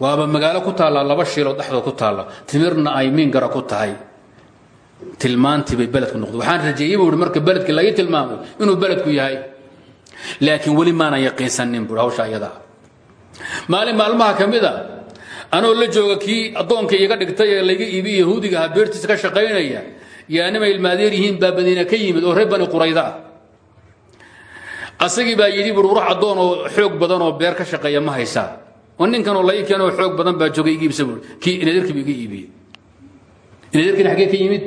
Waaba magaalo ku taalla laba shiiloo dhexdood ku taalla timirna ay miingara ku tahay. Tilmaantii bay beledku noqday waxaan rajeeyey buu marka beledkii laga tilmaamay inuu beledku yahay. Laakiin weli maanan yaqiinsanin buui hawsha iyadaa maalin maalmaha ka mid a anoo la jooga kii addoonka iga dhigtay ee layga iibiy yahuudiga ahaa beertiisa ka shaqaynaya yaa nimay ilmaadeer yihiin baa madiina ka yimid oo reer bani ah. Asagii baa yidhi bui ruux addoon oo xoog badan oo beer ka shaqeeya ma haysaa. Oo ninkanoo lai keenoo xoog badan baa joogay iga iibsa buui kii inadeerkiibu iga iibiyey? Inadeerkiina xaggee yimid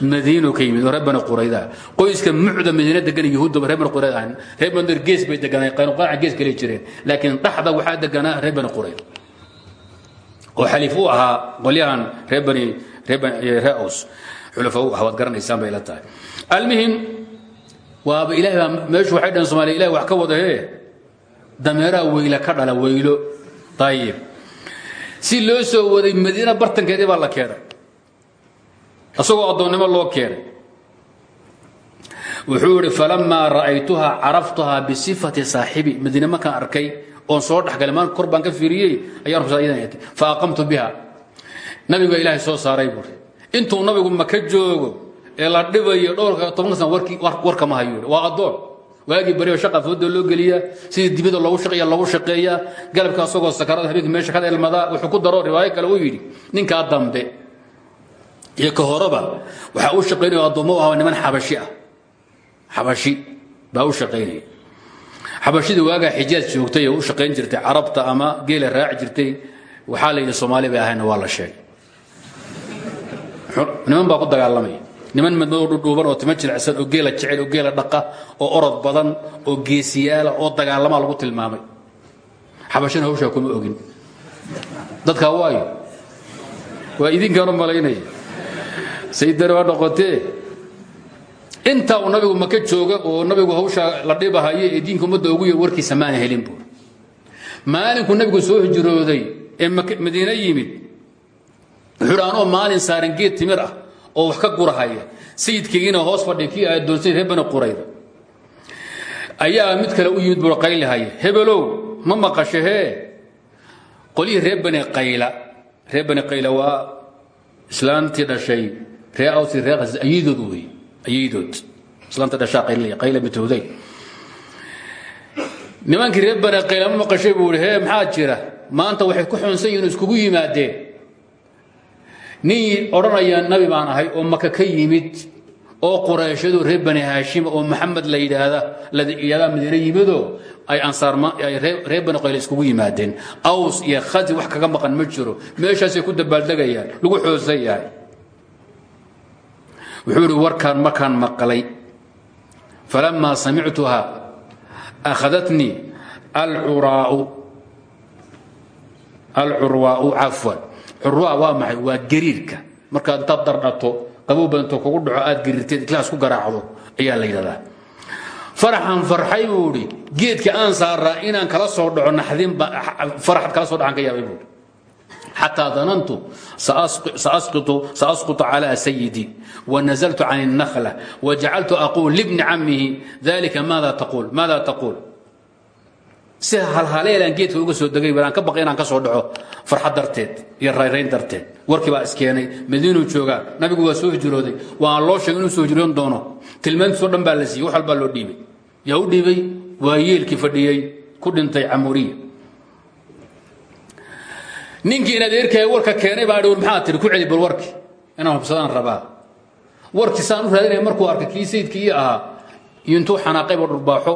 madiino ka yimid oo reer bani qurayda. Qoyska mucda madiina degan yahuudda reer bani qurayda ahan reer bani gees bay deganaa qaynuqaaca gees kale jireen. Laakiin dhaxda waxaa deganaa reer bani qurayda. Oo xaliif u ahaa qolyahan reer bani reer aws. Xulafa u ah waad garanaysaan bay la tahay. Almuhim waaba ilahay baa meeshu waxay dhahan somaaliya ilahay wax ka wada hee. Dameeraha weyla ka dhala weylo. Ayib si loo soo waday madiina bartankeedii baa la keenay isagoo addoonnimo loo keenay. Wuxuu idhi falamaa ra'aytuhaa caraftuhaa bisifati saaxibi. Madiine markaan arkay oon soo dhexgalay maan kor ka fiiriyey ayaan eegtay fa aqamtu biha nabiga ilaahay soo saaray buuri intuu nabigu maka joogo ee la dhibayo dhowrka tobanka sana warkii warka ma hayo. Waa addoon. Waagii bariyo shaqa fooda loo geliyaa sidii dibida loogu shaqeeya loogu shaqeeyaa galabka asagoo sakarada habeenkii meesha ka elmadaa wuxuu ku daro riwaayo kale uu yidhi ninkaa dambe iyo ka horeba waxaa u shaqaynaya addoommo ah niman xabashi ah. Xabashi baa u shaqaynaya. Xabashidii waagaa xijaaj joogtay ee u jirtay carabta ama geela raaci jirtay waxaa la yidhi soomaali bay ahayna waa la sheegay. Niman baa ku dagaalamaya. Niman madmadoo dhudhuuban oo timo jilicsan oo geela jecel oo geela dhaqa oo orod badan oo geesiyaala oo dagaalamaa lagu tilmaamay. Xabashina hawshaa kuma ogin. Dadkaa waayo. Waa idinkaanu malaynaya sayidare waa noqotee intaa uu nabigu maka jooga oo nabigu hawshaa la dhibahayo ee diinka ummadda ugu yar warkiisa maana helin buur maalinkuu nabigu soo hijrooday ee madiine yimid. Wuxuu hi anoo maalin saaran geed timir ah oo wax ka gurahaya. Sayidkaygiina hoos fadhiya kii adoonsay reer bani ayaa mid kale u yimid buu qaylihaya hebelow ma maqasho hee bani qayla. Reer qayla waa islaantii dhashay ree awsi ree ayadood wey ayadood islaanta dhashaa qayla qayla mitowday nimankii reer bani qayla ma maqashay buu ihi hee maxaa jira? Maanta waxay ku xoonsan yihiin iskugu yimaadeen. Nin odhanaya nabi baan ahay oo maka ka yimid oo qurayshadu reer bani haashim oo maxamed la yidhaahda layidhahdaa madiine yimidoo ay ansaar ay reer bani qayle iskugu yimaadeen. Aws iyo khasi wax kaga maqan ma jiro. Meeshaasay ku dabaaldegayaan. Lagu xoosan yahay wuxuu ihi warkaan markaan maqlay falamaa samictuha akhadatnii alcurwaau cafwan. Curwaa waa maxay? Waa gariirka. Markaad intaad dardhato qabow badanto kugu dhaco aad gariirteed iklaas ku garaacdo ayaa la yidhahdaa. Faraxan farxay buu idhi geedka aan saaraa inaan kala soo dhaco naxdin faraxad kala soo dhacan ka yaabay buuhi xataa danantu saasqutu calى sayidi wanazaltu can الnakla wajacaltu aquul libni camihi dalika maada taquul maada taquul si halhaleelaan geedka uga soo degay aan ka baqay inaan ka soo dhaco farxad darteed iyo rayrayn darteed warkii baa iskeenay madiinuu joogaa nabigu waa soo hijrooday waa loo sheegay inuu soo hijroon doono tilmaantiisoo dhan baa la siiyey wax walbaa loo dhiibay yaa u dhiibay waa yeelkii fadhiyey ku dhintay camuriya ninkii in adeerkaya warka keenay baa dhowr maxaa tiri ku celi bal warki. Inaan hubsadaan rabaa. Warkii saan u raadinaya markuu arkay kii sayidkii ii ahaa intuu xanaaqayba dhurbaaxo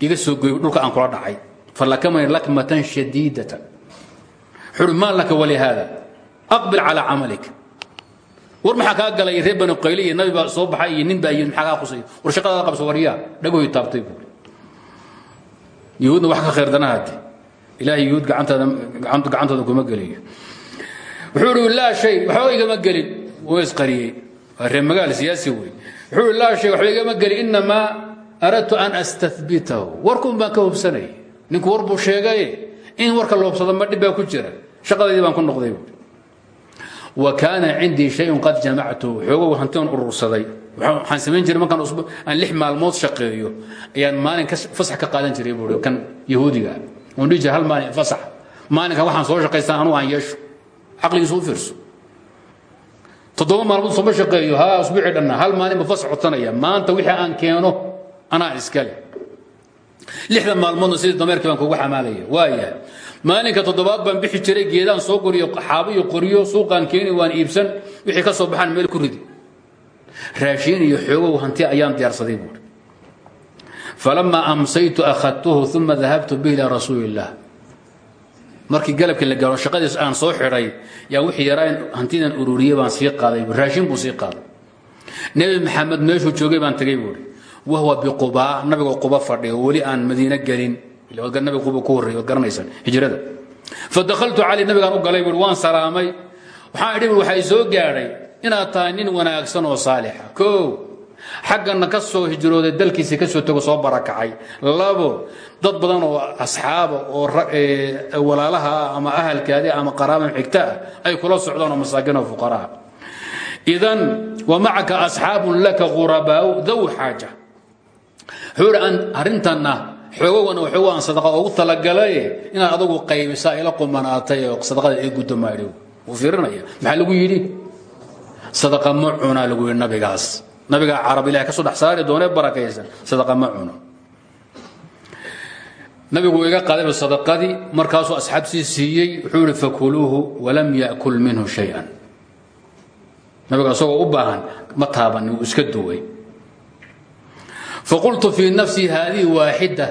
iga soo goy dhulka aan kula dhacay. Falakamani lakmatan shadiidatan. Xuri maa laka walihaada aqbil calaa camalik war maxaa kaa galay reer bani qayle iyo nabi baa soo baxay iyo nin baa yimid maxaa kaa qusay? War shaqadaada qabso waryaa dhagoy taabtay buuri yahuudna wax ka khayrdana hade ilahay yuhuud gacantooda kuma geliyo wuxuu ihi laa shay waxba igama gelin. Wuu isqariyey. Waa reer magaal siyaasi wey wuxuu ihi laa shay waxba igama gelin. Inamaa aradtu an astabitahu warkuun baan ka hubsanayay ninku war buu sheegaye in warka la hubsado ma dhib baa ku jira. Shaqadeedii baan ku noqday. Buui wa kaana cindii shayun qad jamactu. Xoogow hantian urursaday. Waxaan samayn jiray markaan aan lix maalmood shaqeeyo. Ayaan maalin fasax ka qaadan jiray buui kan yahuudiga oon dhihi jira hal maalin fasax. Waxaan soo shaqaystaa anugu aan yeesho. Caqligiisu u fiirso. Toddoba maalmood sooma shaqeeyo. Ha usbuucii dhanna. Hal maalin ba fasax codsanaya maanta wixii aan keeno anaa iskale. Lixda maalmoodna sidii dameerkii baan kugu xamaalaya. Waayahay maalinka toddobaad baan bixi jiray geedaan soo goriyo xaabo iyo qoryo suuqaan keeni waan iibsan. Wixii ka soo baxaan meel ku ridi. Raashiin iyo xoogow hanti ayaan diyaarsaday buuri falamaa amsaytu akhadtuhu uma dahabtu bihi ilaa rasuuli illah markii galabkii la gaaro shaqadiis aan soo xidhay yaa wixii yaraa in hantidan ururiyey baan sii qaaday raashin buu sii qaaday. Nebi maxamed meeshuu joogay baan tegey buuri wahwa biqubaa nabigoo quba fadhiyo weli aan madiine gelin. Nabiga quba ku horreey garanaysaan hijrada. Fadakaltu cali nabigaan u galay waan salaamay. Waxaan idhi waxaa soo gaadhay inaad tahay nin wanaagsan oo saalixa. Kow xaggana ka hijrooday dalkiisa ka soo tego soo barakacay. Labo dad badan oo asxaaba oo walaalaha ah ama ahalkaadi ama qaraaba xigta ah ay kula socdaan oo oo fuqaraa idan wa macaka asxaabun laka qurabaau daw xaaja. Xuuri aan arrintanna xoogowan oo xoogo aan sadaqa ugu talagalaye inaad adugu ila qumanaatay oo sadaqada ii guddo maadhow maxaa lagu yidhi? Sadaqa ma lagu yidhi nabigaas nabigaa carab ilahay ka soo dhex doonee barakaysan sadaqa ma cuno. Nabigu iga qaadayba sadaqadii markaasuu asxaabsii siiyey wuxuu ihi fakuluuhu walam yakul minhu shay-an. Nabiga isagoo u baahan ma taaban wuu iska duway. Faqultu fii nafsii haadihi waaxida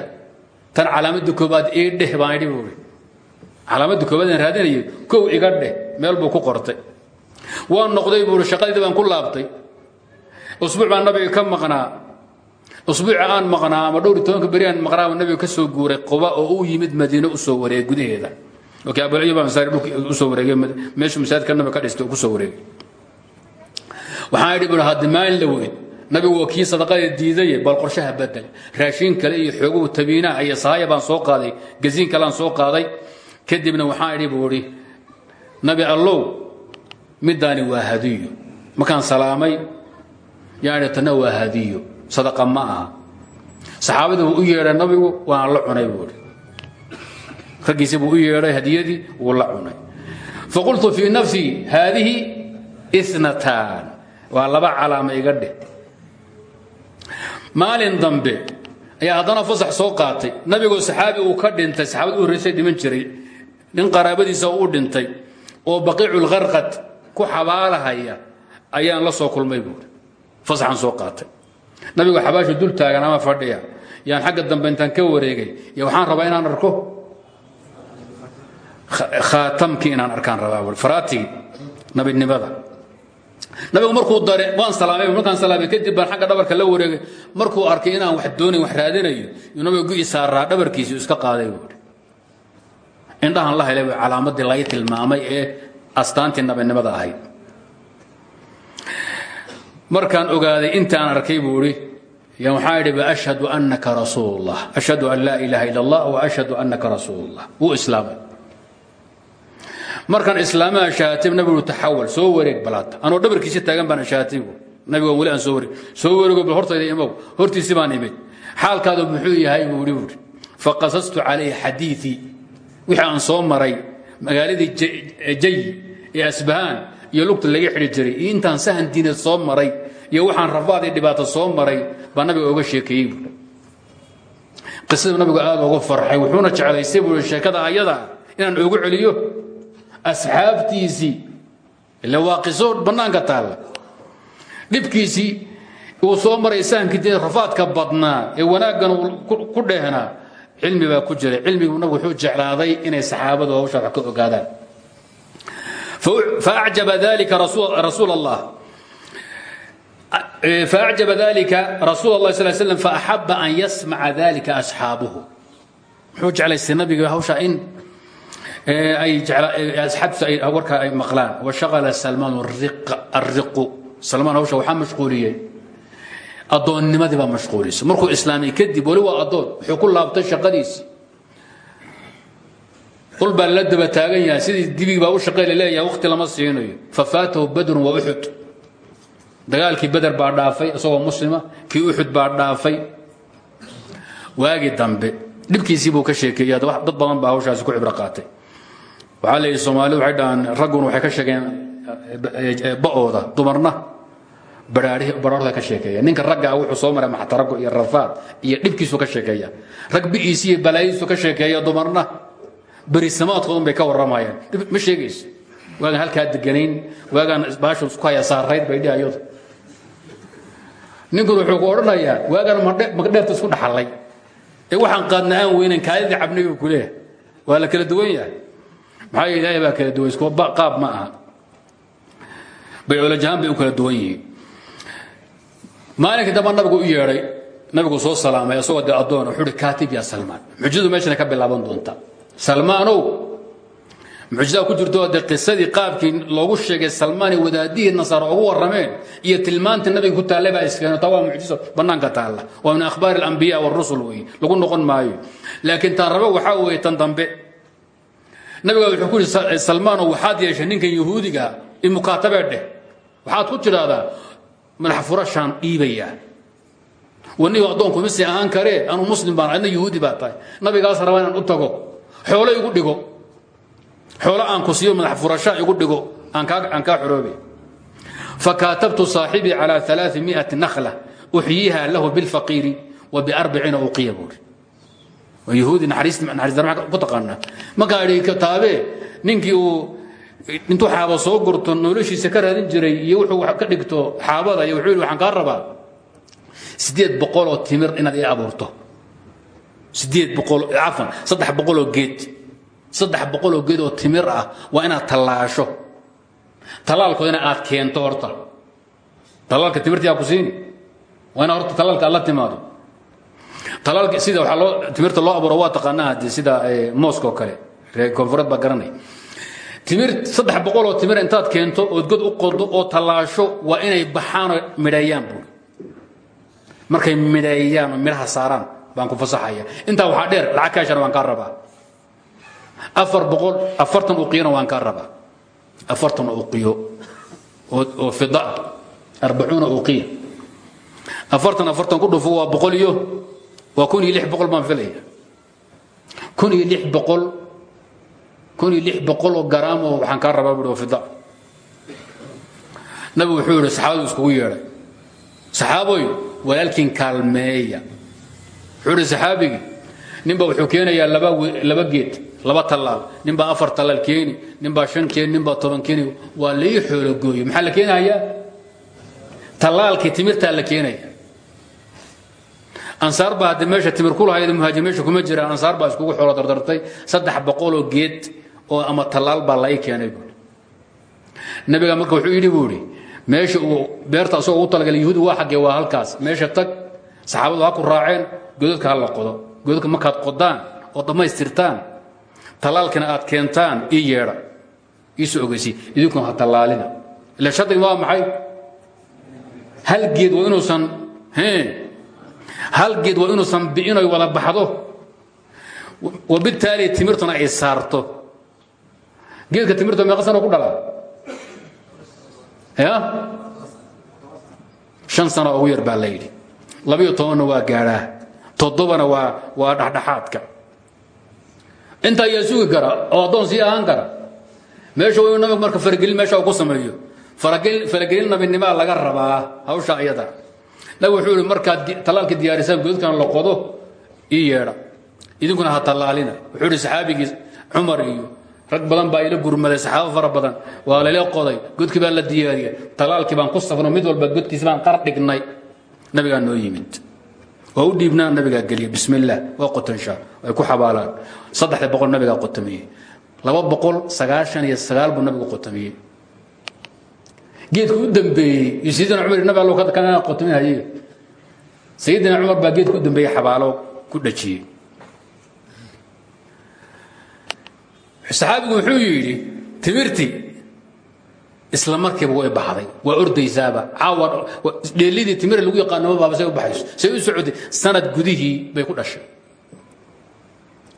tan calaamadda koobaad ii dheh baan idhi buui calaamadda koobaad aan raadinayay kow iga dheh meel buu ku qortay. Waan noqday buui laabtay usbuuc baan nabiga ka maqnaa. Usbuuca aan maqnaa ama dhowr iyo tobanka aan maqnaaba nabiga ka soo guuray quba oo u yimid madiine u soo wareegay gudaheeda. Okii abucuyuba masaajid dhulka u soo wareegay meeshu masaajidka nabiga ka dhistay ku soo wareegay. Waxaan idhi bui haddi maalin la weyd nabigu waa sadaqada diidaye bal qorshaha bedel. Raashiin kale iyo xoogow tabiinaha iyo sahaya soo qaaday gaziin kaleaan soo qaaday. Kadibna waxaan idhi buu nabi allow middaani waa hadiyo. Markaan salaamay yaan idhi tanna waa hadiyo sadaqa ma aha. Saxaabadii buu u yeedhay nabigu waan la cunay buu idhi buu u yeedhay hadiyadii wuu la cunay. Faqultu fii nafsii haadihi inataan waa laba calaama iga dheh. Maalin dambe ayaa haddana fasax soo qaatay. Nabigoo saxaabi uu ka dhintay saxaabad u horreysay dhiman jiray. Nin qaraabadiisa u dhintay oo baqiiculkarqad ku xabaalahaya ayaan la soo kulmay buuri fasaxaan soo qaatay. Nabigoo xabaasha dul taagan ama fadhiya. Yaan xagga dambe ka wareegay. Iyo waxaan rabaa inaan arko. Khaatamkii inaan arkaan rabaa faraatigii nabinimada nabigu markuu dare waan salaamay markaan salaamay kadib baan xagga dhabarka la wareegay. Markuu arkay inaan wax doonayn wax raadinayo yuu nabiga gu isaaraa dhabarkiisii iska qaaday indhahan la helay calaamadii laga tilmaamay ee astaantii nabinimada ahayd markaan ogaaday intaan arkay buu yan waxaa idhi ashhadu annaka rasuulullah. Ashhadu an laa ilaaha ila allah wa ashhadu annaka rasuulullah. Wuu islaamay. Markaan islaamaha shahatay nabigu taxawal soo wareeg balaata anoo dhabarkiisi taagan baan shahatay bu nabiga weli aan soo wareeg. Soo wareego bal hortayda imow hortiisi baan imid. Xaalkaadu muxuu yahay? Buu ihi buuri faqasastu calayhi xadiiii wixii aan soo maray magaaladii jay ee asbahaan iyo lugta laga xidhi jiray iyo intaan sahan diineed soo maray iyo waxaan rafaad iyo dhibaato soo maray baa nabiga oga sheekeeyey buui qisada nabigu aad uga farxay wuxuuna jeclaystay buui sheekada ayada inaan ogu celiyo asxaabtiisii ila waa qiso bannaanka taalla. Dhibkiisii uu soo maray sahankii rafaadka badnaa ee wanaaggan ku dheehnaa cilmi baa ku jira cilmigu nabigu wuxuu jeclaaday inay saxaabadu hawshaa wax ka ogaadaan faacjaba dalika rasuul اlah sl slam faaxaba an yasmaca dalika asxaabuhu muxuu jeclaystay nabiga hawshaa in aabtu warkaa ay maqlaan washaqala salmaan ariqu salmaan hawsha waxaa mashquuliyey addoonnimadii baa mashquulisay markuu islaamay kadib weli waa addoon wuxuu ku laabtay shaqadiisi ul baa la daba taagan yahay sidii dibig baa u shaqey la leeyahay waqti lama siinayo. Fafaatahu badrun wa uxud dagaalkii beder baa dhaafay isagoo muslima kii uxud baa dhaafay. Waagii dambe dhibkiisii buu ka sheekeeya dad badan baa hawshaasi ku cibro qaatay. Waxaa leeyihi soomaalidu waxay dhahaan ragguna waxay ka sheegeen ba'ooda dumarna. Baraarhda ka sheekeeya. Ninka ragga ah wuxuu soo maray maxtarago iyo rafaad iyo dhibkiisu ka sheekeeya. Rag bi'iisi iyo balaayiisu ka sheekeeya dumarna berisamaadkoodun bay ka warramayaan. Ma sheegayso waagaan halkaa deganayn waagaan baashu isku haya saarayd bay dhihayadu ninkun wuxuu ku odhanayaa waagaan magdheerta isku dhaxallay ee waxaan qaadna aan weynan kaadidii cabnay buu ku leeyahay. Waa la kala duwan yahay. Maxaa yeele ilaahay baa kala duwan isku qaab ma aha. Bayculajahaan bay u kala duwan yihiin. Maalinka damba nabigu u yeedhay nabigu soo salaamay isagoo dee addoon uhi kaatib yaa salmaan. Mucjizadu meeshana ka bilaaban doonta salmaanow mucjidaa ku jirto dee qisadii qaabkii loogu sheegay salmaani wadaadihii nasaara ugu warrameen iyo tilmaantii nabiga ku taallay baa iskeeno taa waa mucjiso bannaanka taalla. Waa min akhbaari alambiya warusul weeye lagu noqon maayo. Laakiin taan rabo waxaa weeye tan dambe. Nabiga wuxuu ku yidhi salmaanow waxaad yeeshay ninkan yahuudiga in mukaatabee dheh. Waxaad ku tidhaahdaa madax furashaan dhiibayaa wanigu addoonku misi ahaan karee? Anuu muslim baan adna yahuudi baa tahay. Nabigaas rabaa inaan u tago xoolo igu dhigo. Xoolo aan ku siiyo madax furashaa igu dhigo aan kaa xoroobi fakaatabtu saaxibii calى aaai nahla uxyiiha lahu biاlfaqiiri wa biarbaciina uqiya buuri. Yahuudinariistaabe ninkii uu intuu xaaba soo gurto noloshiisa ka raadin jiray iyo wuxuu ka dhigto xaabada iyo wuxuu yidhi waxaan rabaa sideed boqoloo timir inaad ii abuurto boqol boqoloo geed. Boqoloo geed oo timir ah waa inaad tallaasho. Tallaalkoodina aad keento horta. Tallaalka timirta yaa ku siini. Waa inaad horta tallaalka aad la timaado. Tallaalka sida waxaa loo timirta loo abuuro waa taqaanaa haddii sida mooska oo kale. Reer koonfureed baa garanaya timir saddex boqoloo timir intaad keento ood god u qodo oo tallaasho waa inay baxaanoo midheeyaan buuri markay midheeyaan oo midhaha saaraan baan ku fasaxaya. Intaa waxaa dheer lacag kaashana waan kaa rabaa. Afar boqol afartan uqiyona waan kaa rabaa. Afartan uqiyo oo fida ah arbacuuna uqiya afartan afartan ku dhufo waa boqol iyo waa kun iyo lix boqol baan filaya kun iyo lix boqol kun iyo lix boqol oo garaam oo waxaan kaa rabaa buui oo fida nabigu wuxuu yidhi saxaabadu iskugu yeedhay. Saxaaboy walaalkiin kaalmeeya wuxuu yidhi saxaabigii ninba wuxuu keenayaa laba geed laba tallaal. Ninbaa afar tallaal keeni ninbaa shan keeni ninbaa toban keeni. Waa lai xoologooye maxaa la keenayaa? Tallaalkii timirtaa la keenaya ansaar baa hadda meesha timir ku lahayd muhaajir meesha kuma jiraan ansaar baa iskugu xoolo dardartay. Saddex boqoloo geed oo ama tallaal baa lai keenay buui nabiga marka wuxuu yidhi buu idhi meesha uu beerta asagoo ugu talagalay yahuudi waa xaggee waa halkaas. Meesha tag saxaabadu ha ku raaceen godadka ha la qodo godadka markaad qodaan oo dhammaystirtaan tallaalkina aad keentaan ii yeedha iisoo ogeysi idinkuna ha tallaalina. Ila shardiga waa maxay? Hal geed waa inuusan hal geed waa inuusan bi'inoy wada baxdo? Wabitaali timirtuna ay saarto. Geedka timirta meeqa sano ku dhalaa? Ya shan sano ugu yar baa la yidhi. Labiyo tobanna waa gaadhaa toddobana waa dhexdhexaadka. Inta ayaa sugi kara oo addoon sii ahaan kara meesha inuu nabigu marka faragelin meesha ku sameeyo. Faragelin nabinimaa laga rabaa hawsha iyada. Nabigu wuxuu yihi markaad tallaalka diyaarisaan godadkan la qodo ii yeedha. Idinkuna ha tallaalina. Wuxuu yihi saxaabigii cumar iyo rag badan baa ila gurmaday saxaabo fara badan. Waa lala qoday godkii baa la diyaariyey. Tallaalkii baan ku safno mid walba godkiisi baan qar dhignay. Nabigaa noo yimid waa u dhiibnaa nabigaa geliya bismi illaah waa qotanshaa ay ku xabaalaan. Saddexda boqol nabigaa qotamiyey laba boqol sagaashan iyo sagaal buu nabigu qotamiyey geedka u dambeeyey iyo sayidina cumar nabi allo kana qotaminhaye sayidina cumar baa geedka u dambeeyey xabaalo ku dhajiyey. Saxaabigu wuxuu yidhi timirtii isla markiiba way baxday. Waa ordaysaaba caawa dheelidii timira lagu yaqaanama baaba say u baxayso. Say u socotay sanad gudihii bay ku dhashay.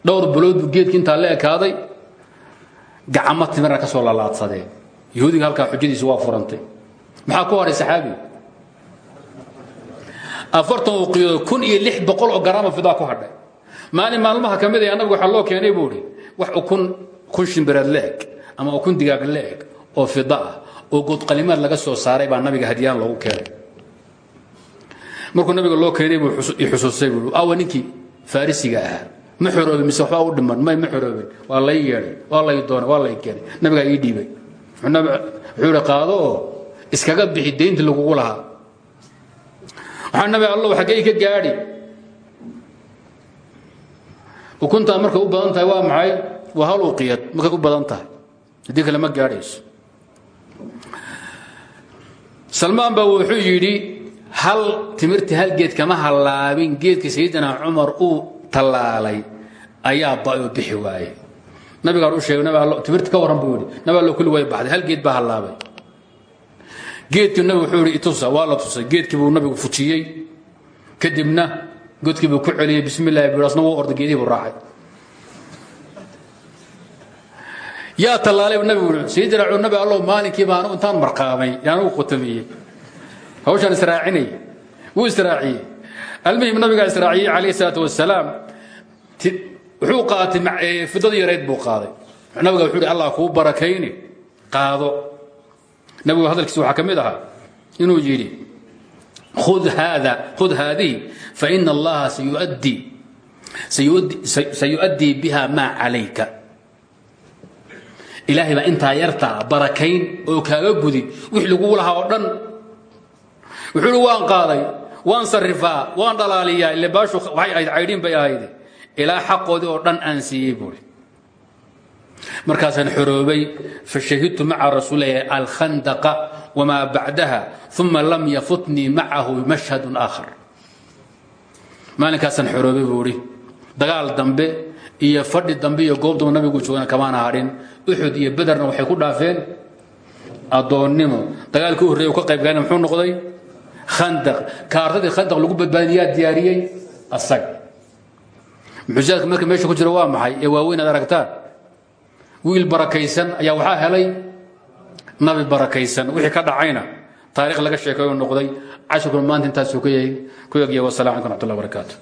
Dhowr bilood buu geedkii intaa la ekaaday. Gacamo timirna ka soo lalaadsadeen yahuudiga halkaa xujadiisa waa furantay. Maxaa ku haray saxaabiga afartan uqiyood kun iyo lix boqol oo garaama fidaa ku hadhay. Maalin maalmaha ka mid a nabiga waxaa loo keenay buu ihi wax ukun kun shimbireed la eg ama ukun digaag la eg oo fida ah oo godqalimaad laga soo saaray baa nabiga hadiyaan loogu keenay. Markuu nabiga loo keenay buu xusuustay buu awa ninkii farisiga ahaa. Ma xoroobin mise waxbaa u dhiman. May ma xoroobin waa lay yeedhay. Waa lay doonay. Waa lay keenay. Nabigaa ii dhiibay. Wuxuu ihi qaado oo iskaga bixi dayntii lagugu lahaa. Waxaa nabi allow xaggey ka gaadhi. Ukuntaa markay u badan tahay waa maxay? Waa hal uqiyad. Markay u badan tahay. Haddii kale ma gaadhayso salmaan baa wuxuu yidhi hal timirti hal geed kama hallaabin geedkii sayidina cumar uu tallaalay ayaa ba'oo bixi waaye. Nabigaan u sheegay timirti ka warran buu yidhi. Nabi kulli way baxday hal geed baa hallaabay. Geedkii nabi wuxuu yidhi itusa waa la tusay geedkii buu nabigu fujiyey kadibna godkii buu ku celiyey bismi illahi wuu orday geedihii buu raacay yaa tallaalay nabigu sayidina cumar nabi allo maalinkii baa anigu intaan marqaamay anugu qutamiyey hawshaan israacinay wuu israaciyey. Almuhim nabigaa israaciyey calayhi salaatu wasalaam wuxuu qaatay fidadii yareyd buu qaaday. Nabiga wuxuu allah kuu barakayni qaado. Nabigu hadalkiisa waxaa ka mid ahaa inuu yidhi khud haadihi faina allaha sayu'addii biha maa calayka ilaahay baa intaa yartaa barakayn oo kaaga gudi wixii lagugu lahaa oo dhan. Wuxuu uhi waan qaaday waan sarrifaa waan dhalaaliyaa. Ile baashu waxay ahayd caydhiin bay ahayd. Ilaa xaqoodii oo dhan aan siiyey buuri markaasaan xoroobay fashahidtu maca rasuulilahi alkhandaqa wamaa bacdaha uma lam yafutnii macahu mashhadun aakhar. Maalinkaasaan xoroobay buuhi dagaal dambe iyo fadhi dambe iyo goob damba nabigu joogana kamaana hadhin uxud iyo bederna waxay ku dhaafeen. Addoonnimo. Dagaalkii u horreeye u ka qayb gaana muxuu noqday? Khandaq. Kaartadii khandaq lagu badbaadiyaa diyaariyey asaga mucjizaadka marka meesha ku jira waa maxay? Ee waaweyn aad aragtaan. Wiil barakaysan ayaa waxaa helay nabi barakaysan. Wixii ka dhacayna. Taarikh laga sheekayo noqday. Cashirkuna maanta intaasuu ku egyahay wasalam alaikum raxmat ullah barakaatu